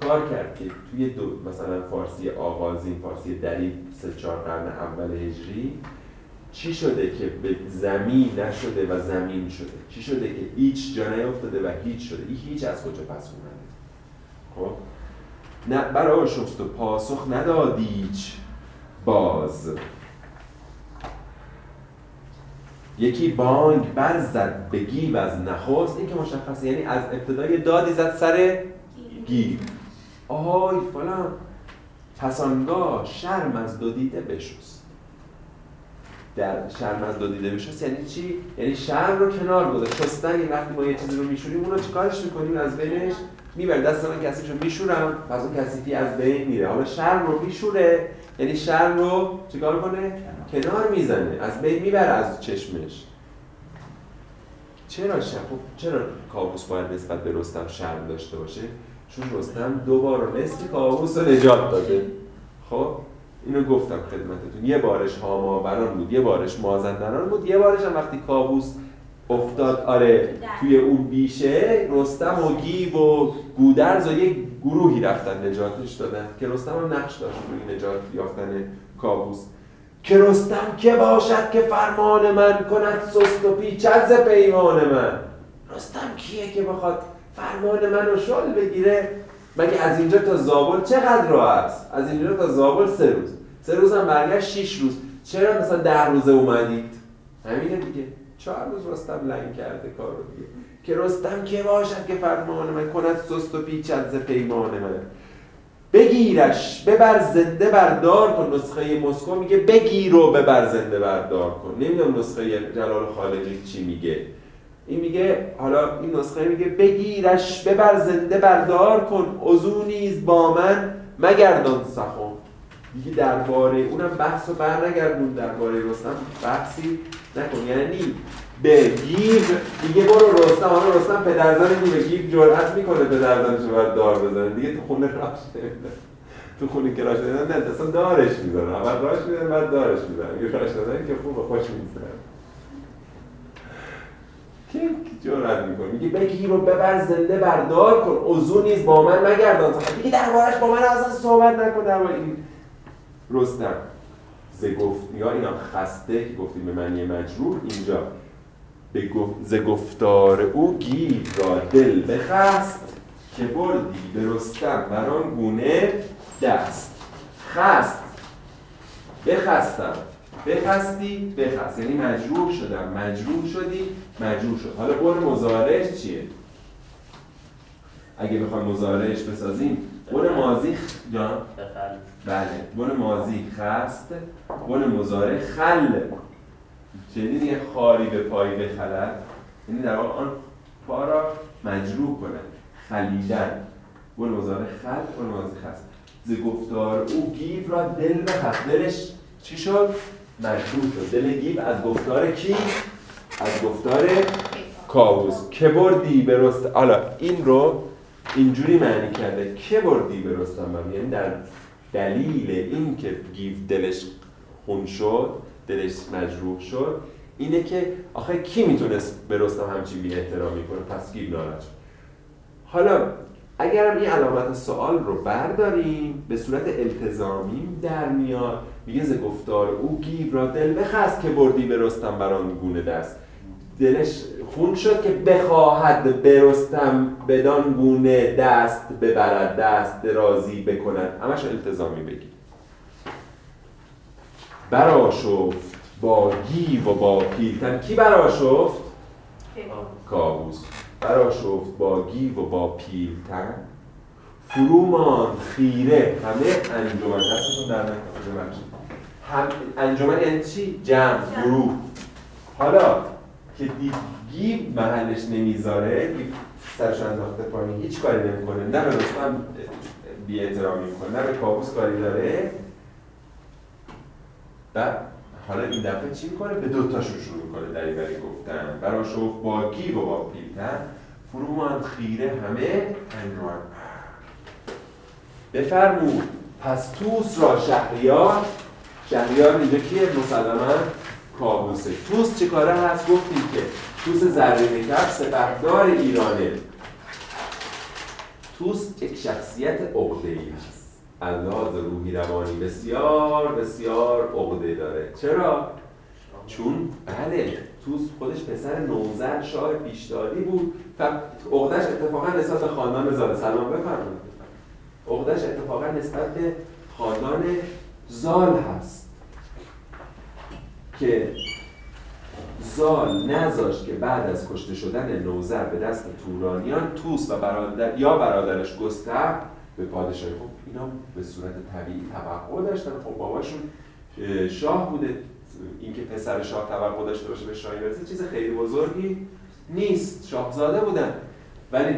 کار کرد که توی دو مثلا فارسی آغازین فارسی دری سه چهار قرن اول هجری چی شده که به زمین نشده و زمین شده؟ چی شده که هیچ جا نیافتاده و هیچ شده؟ این هیچ از کجا پس اومده؟ خب؟ نه برای شفت و پاسخ ندادیچ باز. یکی بانگ برزد به گیو از نخست. این که مشخصه یعنی از ابتدای دادی زد سر گیو. آهای فلان پسانگاه شرم از دو دیده بشست در شرم از دو دیده بشست یعنی چی؟ یعنی شرم رو کنار گذاشت شستن این وقتی ما یه چیزی رو میشوریم اون رو چیکارش می‌کنیم از بینش می‌بره دست من کسیش رو میشورم پس اون کسیفی از بین میره حالا شرم رو میشوره یعنی شرم رو چیکار کنه؟ کنار می‌زنه از بین می‌بره از چشمش چرا شرم؟ خب چرا کابوس باید نسبت به رستم شرم داشته باشه؟ چون رستم دو بار نصف کابوس رو نجات داده. خب اینو گفتم خدمتتون. یه بارش هاماوران بود یه بارش مازندران بود یه بارش هم وقتی کابوس افتاد آره توی اون بیشه رستم و گیو و گودرز و یه گروهی رفتن نجاتش دادن. که رستم هم نقش داشت روی نجات یافتن کابوس. که رستم که باشد که فرمان من کند سست و پیچد ز پیمان من. رستم کیه که بخواد فرمان من رو شال بگیره. مگه از اینجا تا زابل چقدر راه است؟ از اینجا تا زابل سه روز. سه روز هم برگشت شیش روز. چرا مثلا ده روزه اومدید؟ همینه دیگه. چهار روز رستم لنگ کرده کار رو دیگه. که رستم که باشد که فرمان من کند سست و پیچد ز پیمان من. بگیرش ببر زنده بردار کن. نسخه مسکو میگه بگیر و ببر زنده بردار کن. نمی‌دونم نسخه جلال خالقی چی میگه. این میگه حالا این نسخه میگه بگیرش ببر زنده بردار کن عضو نیز با من مگردان سخن. دیگه درباره اونم بحث و بر نگردون درباره رستم بحثی نکن. یعنی به گیو دیگه برو رستم حالا رستم پدرزن گیو جرأت می‌کنه پدرزنش رو باید دار بزنه. دیگه تو خونه راش نمیده. تو خونه که راش نمیدن نه اصلا دارش می‌زنه اول راش میدن بعد دارش می‌زنه یه راش که خوب خوش می‌زنه که جرأت می‌کنه میگه بگیر رو ببر زنده بردار کن. عضو نیز با من مگردان. دیگه دربارش با من اصلا صحبت نکن درباره این. رستم ز گفت یا اینا خسته که گفتیم به معنی مجروح اینجا. به ز گفتار او گیو را دل بخست که بردی به رستم بر آن گونه دست. خست. بخستم. بخستی بخست یعنی مجروح شدم. مجروح شدی مجروح شد. حالا قول مزارش چیه؟ اگه بخوایم مزارش بسازیم. قول ماضی خ- جان؟ بله. بن ماضی خست. بن مزاره خل. شنیدی یه خاری به پایی بخلد. یعنی در واقع آن پا را مجروح کنه. خلیدن. بن مزاره خل بن ماضی خست. ز گفتار او گیو را دل بخست. دلش چی شد؟ مجروح شد. دل گیو از گفتار کی؟ از گفتار کاووس. که بردی به رست حالا این رو اینجوری معنی کرده. که بردی به بم یعنی در دلیل این که گیو دلش خون شد دلش مجروح شد اینه که آخه کی می‌تونست به رستم همچین بی احترامی کنه؟ پس گیو ناراحت حالا اگر این علامت سوال رو برداریم به صورت التزامی در میاد. میگه ز گفتار او گیو را دل بخست که بردی به رستم بر آن گونه دست. دلش خون شد که بخواهد برستم بدان گونه دست ببرد دست درازی بکند. همش التزامی بگی. براشفت با گیو و با پیلتن. کی براشفت؟ کاووس. براشفت با گیو و با پیلتن. فرو ماند خیره همه انجمن. دستتون در نکنه. هم انجمن یعنی چی؟ جمع گروه. حالا که دید گیو محلش نمی‌ذاره سرش انداخته پایین هیچ کاری نمی‌کنه. نه به رستم بی احترامی می‌کنه نه به کابوس کاری داره. بعد حالا این دفعه چی می‌کنه؟ به دوتاشون شروع می‌کنه در بری گفتن. برا شوف با گیو و با پیلتن فرو ماند خیره همه انجمن بفرمود. پس توس را شهریار شهریار اینجا کیه؟ مسلما کابوسه. توس چه کاره هست؟ گفتیم که توس زرین کف سپهدار ایرانه. توس یک شخصیت عقده‌ای هست. انداز روحی روانی بسیار بسیار عقده داره. چرا؟ چون بله توس خودش پسر نوزر شاه پیشداری بود. و عقدش اتفاقا نسبت خاندان زاده. سلام بفرمایید. عقدش اتفاقا نسبت به خاندان زال هست. که زال نذاشت که بعد از کشته شدن نوزر به دست تورانیان توس و برادر یا برادرش گستر به پادشاهی. خب اینا به صورت طبیعی توقع داشتن. خب باباشون اه، شاه بوده. اینکه پسر شاه توقع داشته باشه به شاهی برسه چیز خیلی بزرگی نیست. شاهزاده بودن. ولی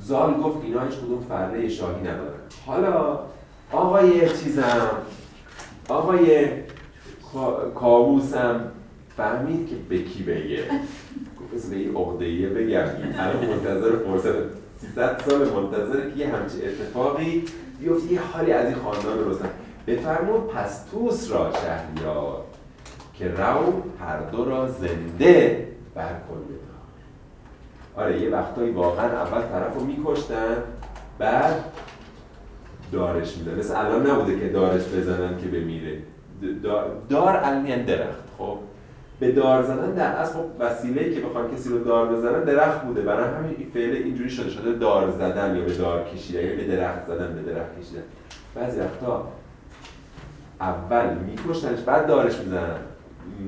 زال گفت اینا هیچ کدوم فره شاهی ندارن. حالا آقای چیزم آقای کاووسم فهمید که به کی بگه. گفت به این عقده‌ایه بگم. الان منتظر فرصت. 300 سال منتظر که یه همچین اتفاقی بیفته یه حالی از این خاندان رستم بفرمود پس توس را شهریار که رو هر دو را زنده بر کن بدار آره یه وقتایی واقعا اول طرف رو میکشتن بعد دارش میدن مثل الان نبوده که دارش بزنن که بمیره. دار, دار یعنی درخت خب؟ به دار زدن در اصل خب وسیله که بخوان کسی رو دار بزنن درخت بوده. برای همین این فعل اینجوری شده شده دار زدن یا به دار کشیدن یا به درخت زدن به درخت کشیدن. بعضی وقتا اول میکشتنش بعد دارش می‌زنن.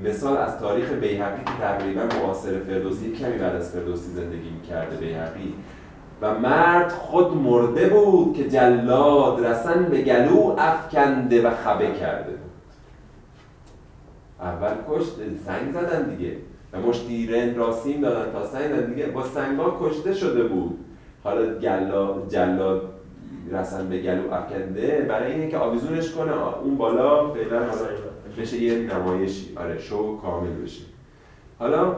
مثال از تاریخ بیهقی که تقریبا معاصر فردوسی کمی بعد از فردوسی زندگی می‌کرده بیهقی. و مرد خود مرده بود که جلاد رسن به گلو افکنده و خبه کرده اول کشت سنگ زدن دیگه. و مشتی رند راسیم دادن تا سنگ دیگه. با سنگا کشته شده بود. حالا جلاد جلاد رسن به گلو افکنده. برای اینه که آویزونش کنه. اون بالا فعلا بشه یه نمایشی. آره شو کامل بشه. حالا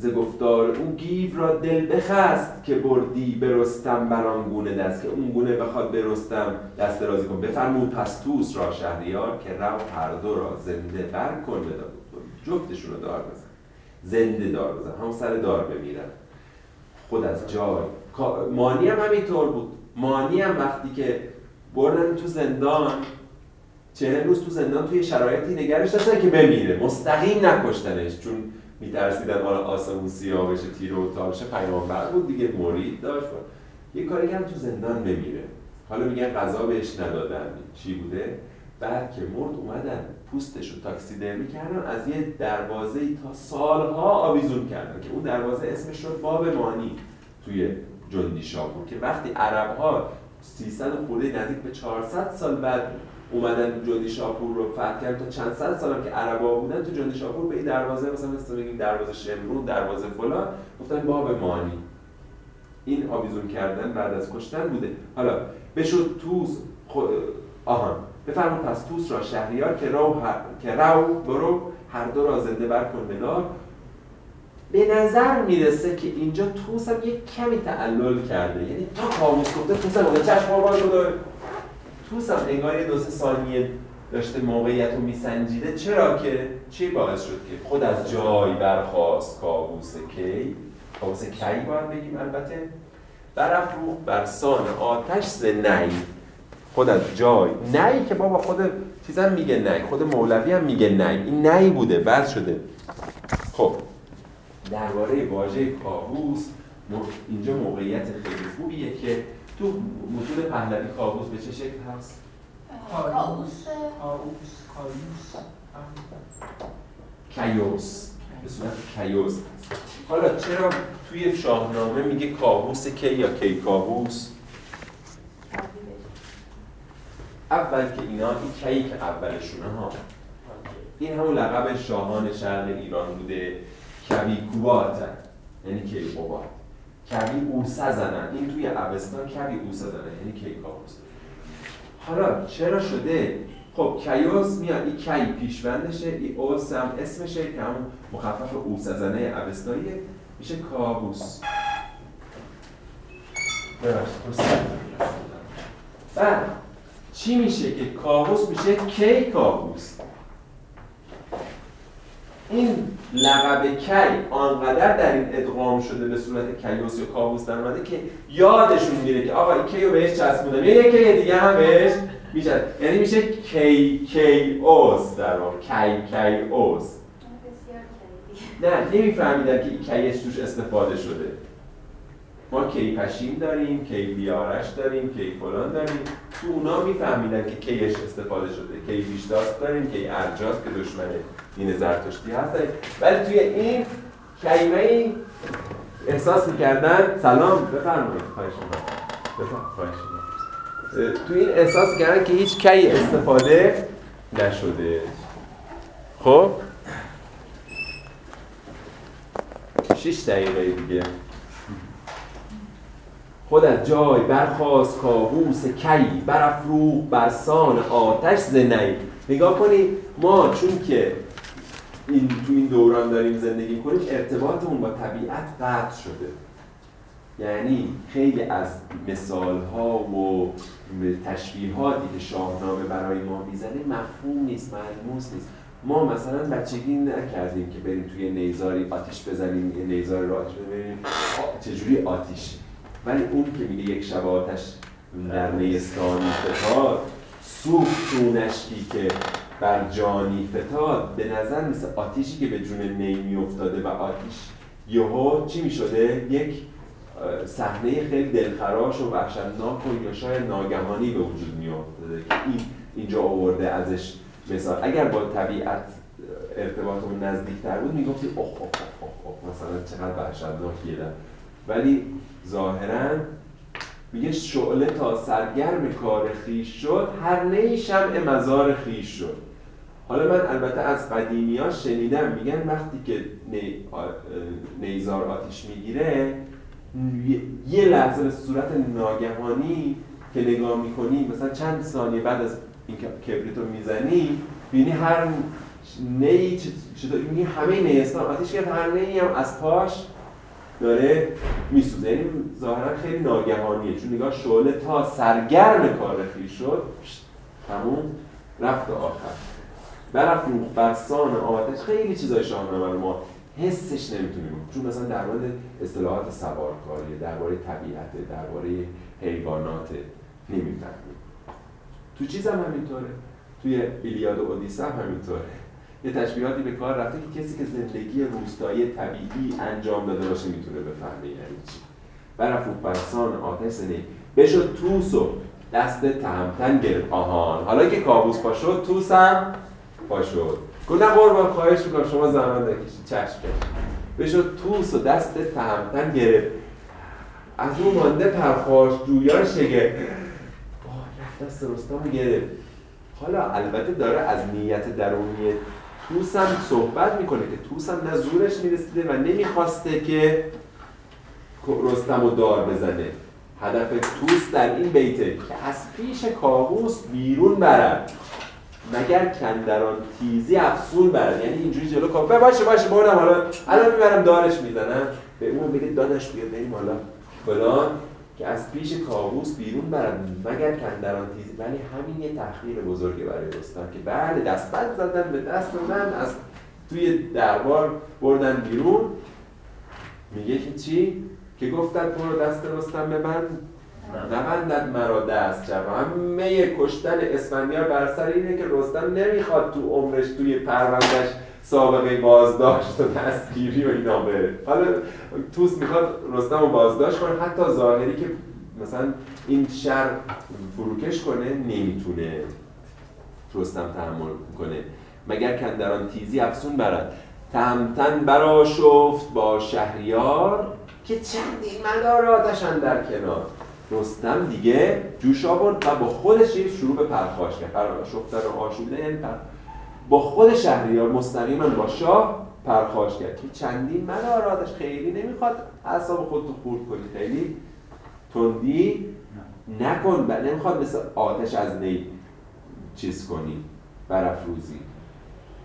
ز گفتار او گیو را دل بخست که بردی برستم بران گونه دست. که اون گونه بخواد برستم دست درازی کن. بفرمود پس توس را شهریار که رو هر دو را زنده بر کن بدار جفتشون رو دار بزن. زنده دار بزن. همون سر دار بمیرن. خود از جای. مانی هم همینطور بود. مانی هم وقتی که بردن تو زندان چهل روز تو زندان توی شرایطی نگرش داشتن که بمیره. مستقیم نکشتنش. چون میترسیدن حالا آسمون سیاه بشه تیر و تال بشه پیامبر بود دیگه مرید داشت. یه کاری کردن تو زندان بمیره حالا میگن غذا بهش ندادن. چی بوده؟ بعد که مرد اومدن پوستش رو تاکسی درمی کردن از یه دروازه تا سالها آویزون کردن که اون دروازه اسمش شد باب مانی توی جندی شاپور که وقتی عرب ها 300 خورده نزدیک به 400 سال بعد اومدن جندی شاپور رو فتح کردن. تا چند صد سال که عربا بودن تو جندی شاپور به این دروازه مثلا مثل بگیم دروازه شمرون دروازه فلان گفتن باب مانی این آویزون کردن بعد از کشتن بوده. حالا بشد توس خو... آهان. بفرمون پس توس را شهریار که رو هر... که رو برو هر دو را زنده بر کن بدار به نظر می‌رسه که اینجا توس هم یک کمی تعلل کرده. یعنی تا کاموس گفته توس هم چشم هم انگار یه دو سه ثانیه داشته موقعیت رو میسنجیده. چرا که چی باعث شد که خود از جای برخواست کابوس کی؟ کابوس کی باید بگیم البته. برافروخ بر سان آتش ز نی. خود از جای. نی که بابا خود چیزم میگه نی. خود مولوی هم میگه نی. این نی بوده بعد شده. خب درباره واژه کابوس اینجا موقعیت خیلی خوبیه که تو متون پهلوی کابوس به چه شکل هست؟ کابوس. کیوس. به صورت کیوس حالا چرا توی شاهنامه میگه کابوس کی یا کی کابوس؟ اول که اینا این کی که اولشونه ها. این همون لقب شاهان شرق ایران بوده کوی کوباتن یعنی کی کوی اوسه زنن این توی اوستا کوی اوسه زنن یعنی کی کابوس حالا چرا شده؟ خب کیوس میاد این کی پیشوندشه این اوس هم اسمشه که همون مخفف اوسه زنه اوستاییه میشه کابوس. بعد چی میشه که کابوس میشه کی کابوس این لقب کی آنقدر در این ادغام شده به صورت کیوس یا کابوس در اومده که یادشون میره که آقا این کی رو بهش چسبوندم. یه کی دیگه هم بهش میشه یعنی میشه کی کی اوس در واقع. کی کی اوس نه نمیفهمیدم که این کیش توش استفاده شده. ما کی پشیم داریم کی بیارش داریم کی فلان داریم. تو اونا میفهمیدن که کیش استفاده شده کی بیشتاست داریم کی ارجاس که دشمن دین زرتشتی هست ولی توی این کلمه ای احساس می‌کردن سلام بفرمایید خواهش بفرمایید تو این احساس کردن که هیچ کی استفاده نشده. خب؟ شش دقیقه دیگه. خود از جای برخواست کابوس کی بر سان آتش زنی نگاه کنید ما چون که این تو این دوران داریم زندگی کنیم ارتباطمون با طبیعت قطع شده. یعنی خیلی از مثال ها و تشبیهاتی که شاهنامه برای ما می‌زنه مفهوم نیست ملموس نیست. ما مثلا بچگی نکردیم که بریم توی نیزاری آتیش بزنیم یه نیزاری رو آتیش بزنیم. چجوری آتیش؟ ولی اون که میگه یک شب آتش در نیستانی فتاد سوخت چونشکی که بر جانی فتاد به نظر مثل آتیشی که به جون نی می افتاده و آتیش یهو چی می شده؟ یک صحنه خیلی دلخراش و وحشتناک و یا شاید ناگهانی به وجود میافتاده که این اینجا آورده ازش مثال اگر با طبیعت ارتباطمون نزدیکتر بود می‌گفتی اوه اوه اوه، مثلا چقدر وحشتناکیه ولی ظاهرا میگه شعله تا سرگرم کار خیش شد هر نی شمع مزار خیش شد. حالا من البته از قدیمی ها شنیدم میگن وقتی که نی... نیزار آتیش می‌گیره یه- لحظه به صورت ناگهانی که نگاه می‌کنی مثلا چند ثانیه بعد از این کبریت رو می‌زنی بینی هر نی چطور همه نیستان آتیش گرفت هر نی هم از پاش داره میسوزه. یعنی ظاهرا خیلی ناگهانیه چون نگاه شعله تا سرگرم کار خویش شد تموم رفت آخر. برافروخ بر سان آتش خیلی چیزای شاهنامه رو ما حسش نمی‌تونیم. چون مثلا در مورد اصطلاحات سوارکاری درباره طبیعت درباره حیوانات نمی‌فهمیم. تو چیز هم همینطوره. توی ایلیاد و اودیسه هم همینطوره. یه تشبیهاتی به کار رفته که کسی که زندگی روستایی طبیعی انجام داده باشه می‌تونه بفهمه یعنی چی. برافروخ بر سان آتش زنی. بشد توس و دست تهمتن گرفت آهان. حالا که کابوس پا شد توس هم پا شد. گفت نه قربان خواهش می‌کنم شما زحمت نکشید. چشم. بشد توس و دست تهمتن گرفت. از اون مانده پرخاش جویان شگفت. وای رفت دست رستم گرفت. حالا البته داره از نیت درونی توس هم صحبت می‌کنه که توس هم نه زورش می‌رسیده و نمی‌خواسته که رستم رو دار بزنه. هدف توس در این بیته که از پیش کابوس بیرون برد مگر کندران تیزی افسون برد یعنی اینجوری جلو کابوس باشه باشه بردم حالا الان می‌برم دارش می‌زنم. به اون بگه داداش بیا بریم حالا. فلان. که از پیش کابوس بیرون برد مگر کندران تیزی ولی همین یه تحقیر بزرگی برای رستم که بله دست بد زدن به دست من از توی دربار بردن بیرون. میگه که چی؟ که گفتن برو دست رستم ببند نبندد مرا دست جمع. همه کشتن اسفندیار بر سر اینه که رستم نمی‌خواد تو عمرش توی پروندش سابقه بازداشت و دستگیری و اینا بره حالا توس می‌خواد رستم رو بازداشت کنه حتی ظاهری که مثلا این شر فروکش کنه نمی‌تونه رستم تحمل کنه. مگر کندران تیزی افسون برد. تهمتن برا شفت با شهریار که چندین مدار آتشن در کنار. رستم دیگه جوش آورد و با خودش شروع به پرخاش کرد. شفتن رو آشوبیده یعنی پر... با خود شهریار مستقیما با شاه پرخاش کرد. که چندین مدار آتش خیلی نمی‌خواد اعصاب خودتو خورد کنی. خیلی تندی نکن. و نمی‌خواد مثل آتش از نی چیز کنی. برافروزی.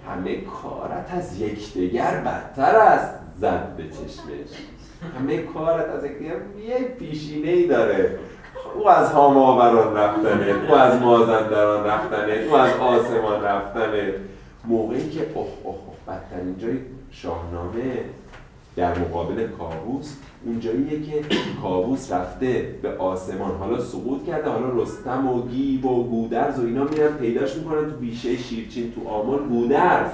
همه کارت از یکدیگر بدتر است. زد به چشمش. همه کارت از یکدیگر یه پیشینه ای داره. او از هاماوران رفتنه. او از مازندران رفتنه. او از آسمان رفتنه. موقعی که اوه اوه اوه بدترین جای شاهنامه در مقابل کابوس اونجاییه که کابوس رفته به آسمان. حالا سقوط کرده حالا رستم و گیب و گودرز و اینا میرن پیداش می‌کنن تو بیشه شیرچین تو آمل گودرز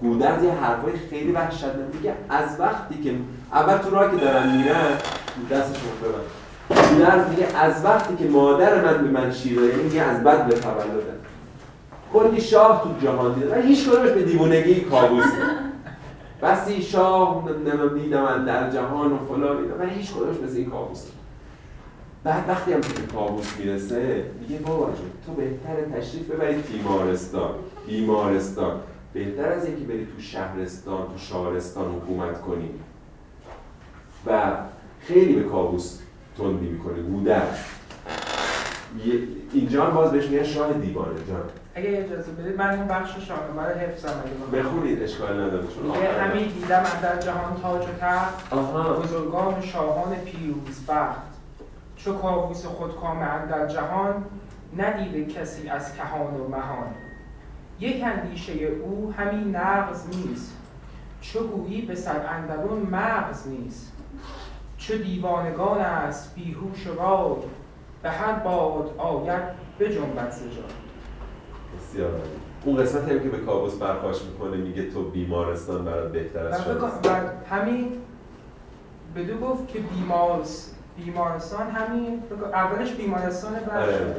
گودرز یه حرفای خیلی وحشتناک. میگه از وقتی که اول تو راه که دارن میرن دستشون ببند. گودرز میگه از وقتی که مادر من به من شیر داده میگه از بد به تولدم. کلی شاه تو جهان دیده. و هیچ کدومش به دیوونگی کابوس. بسی شاه نمی‌دونم دیدم من در جهان و فلان اینا. ولی هیچ کدومش مثل این کابوس. بعد وقتی هم به کابوس می‌رسه میگه بابا تو بهتر تشریف ببری بیمارستان. بیمارستان. بهتر از اینکه بری تو شهرستان تو شهرستان حکومت کنی. و خیلی به کابوس تندی می‌کنه گودر اینجا هم باز بهش میگن شاه دیوانه جان. اگه اجازه بدید من اون بخش شاهنامه رو حفظم اگه. بخونید اشکال نداره چون همین دیدم در جهان تاج و تخت. آها. بزرگان شاهان پیروز بخت. چو کاووس خود کامه در جهان ندیده کسی از کهان و مهان. یک اندیشه او همین نغز نیست. چو گویی به سر اندرون مغز نیست. چو دیوانگان است بیهوش و رای به هر باد آید بجنبد ز جای بسیار. اون قسمت هم که به کابوس برخاش می‌کنه میگه تو بیمارستان برات بهتر از همین بدو گفت که بیمارس بیمارستان همین اولش بیمارستان بعد آره.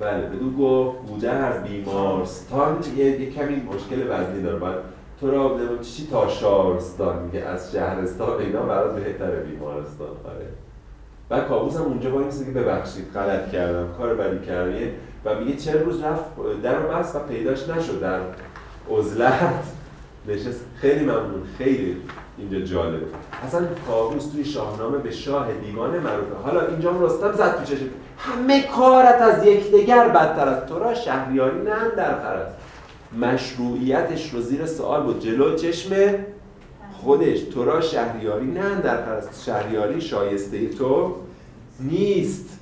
بله بدو گفت بودن بیمارستان یه, یه کمی مشکل وزنی داره. باید تو را چی تا شارستان. میگه از شهرستان اینا برات بهتره بیمارستان. آره. و هم اونجا وای میسه که ببخشید غلط کردم کار بدی کردم. و میگه چه روز رفت در رو بست و پیداش نشد در عزلت نشست. خیلی ممنون خیلی اینجا جالبه اصلا کابوس توی شاهنامه به شاه دیوان معروفه. حالا اینجا رستم زد تو چشم. همه کارت از یکدیگر بدتر از تو را شهریاری نه در است. مشروعیتش رو زیر سوال بود. جلو چشم خودش. تو را شهریاری نه در است. شهریاری شایسته تو نیست.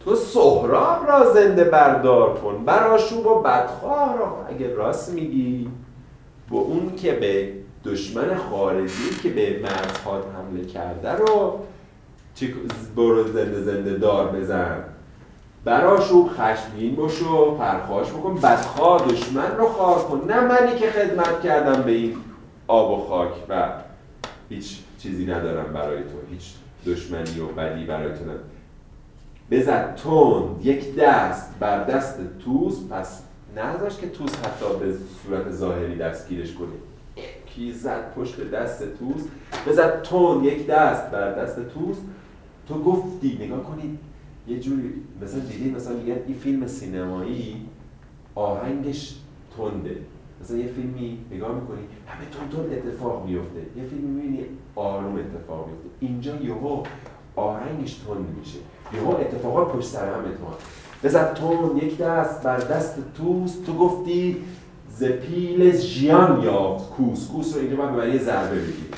تو سهراب را زنده بردار کن. براشوب و بدخواه را. اگه راست میگی. با اون که به دشمن خارجی که به مرزهات حمله کرده رو برو زنده زنده دار بزن. براشوب خشمگین بشو پرخاش بکن. بدخواه دشمن رو خوار کن. نه منی که خدمت کردم به این آب و خاک و هیچ چیزی ندارم برای تو. هیچ دشمنی و بدی برای تو ندارم. بزد تند یک دست بر دست توس. پس نذاش که توس حتی به صورت ظاهری دستگیرش کنه. کی زد پشت دست توس؟ بزد تند یک دست بر دست توس. تو گفتی نگاه کنید یه جوری مثلا دیدید مثلا میگن این فیلم سینمایی آهنگش تنده. مثلا یه فیلمی نگاه می‌کنی همه تون تون اتفاق میفته یه فیلمی می‌بینی آروم اتفاق میفته اینجا یهو آهنگش تند میشه. یهو اتفاقات پشت سر هم اتفاق بزد تون یک دست بر دست توس تو گفتی ز پیل ژیان یافت کوس کوس رو اینجا باید به معنی ضربه بگیری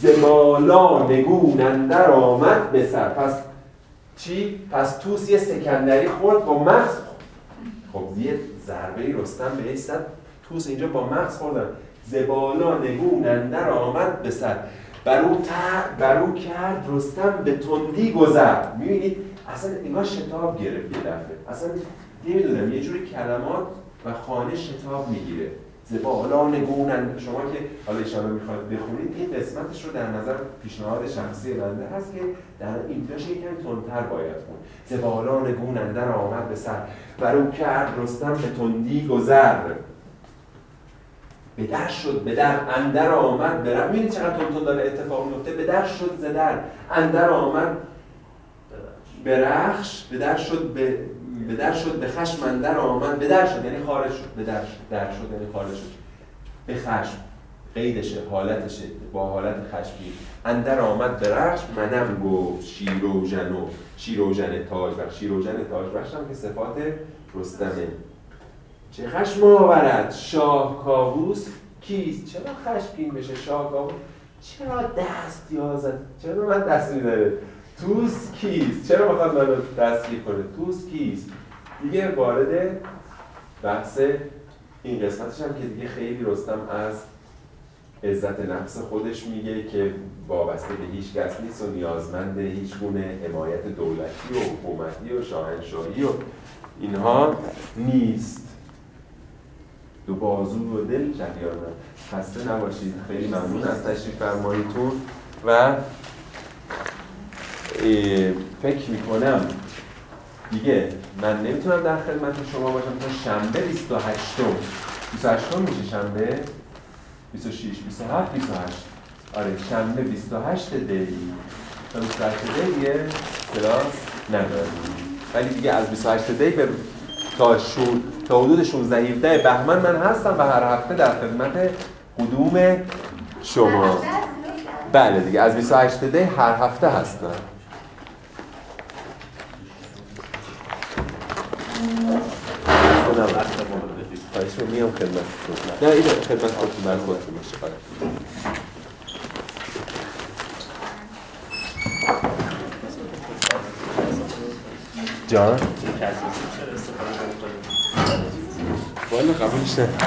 ز بالا نگون اندر آمد به سر. پس چی؟ پس توس یه سکندری خورد با مغز. خب یه ضربه رستم بهش زد. توس اینجا با مغز خوردن. زبالا نگون اندر آمد به سر. برو, ت- برو کرد رستم به تندی گذر. می‌بینید اصلا انگار شتاب گرفت یه دفعه. اصلا نمی‌دونم یه جوری کلمات و خانه شتاب می‌گیره. زبالا نگون اندر- شما که حالا ایشالا می‌خواد بخونید این قسمتش رو در نظر پیشنهاد شخصی بنده هست که در اینجاش یکم تندتر باید خون زبالا نگون اندر آمد به سر. برو کرد رستم به تندی گذر. به در شد به در اندر آمد برم. می‌بینید چقدر تون داره اتفاق میفته به در شد ز در. اندر آمد برخش به در شد به به در شد به خشم اندر آمد به در شد. یعنی خارج شد به در شد در شد یعنی خارج شد. به خشم قیدشه حالتشه با حالت خشمی اندر آمد به رخش منم گفت شیروژن و شیروژن تاج بخش. شیروژن تاج بخش هم که صفات رستمه. چه خشم آورد؟ شاه کاووس کیست؟ چرا خشمگین بشه شاه کاووس؟ چرا دست یازد؟ چرا من دست میداره توس کیست؟ چرا می‌خواد منو دستگیر کنه توس کیست؟ دیگه وارد بحث این قسمتش هم که دیگه خیلی رستم از عزت نفس خودش میگه که وابسته به هیچ کس نیست و نیازمند هیچ گونه حمایت دولتی و حکومتی و شاهنشاهی و اینها نیست. دو بازو و دل شهریارم خسته نباشید. خیلی ممنون از تشریف فرماییتون و فکر می‌کنم دیگه من نمی‌تونم در خدمت شما باشم تا شنبه 28 28 میشه شنبه؟ 26 27 28 آره شنبه 28 دی تا 28 دی کلاس نداریم. ولی دیگه از 28 دی به تا شو تا حدود 16 17 بهمن من هستم و هر هفته در خدمت قدوم شما بله دیگه از 28 دی هر هفته هستم خواهش. میام خدمت نه این خدمت خودتون بر خودتون باشه. جان کسی چرا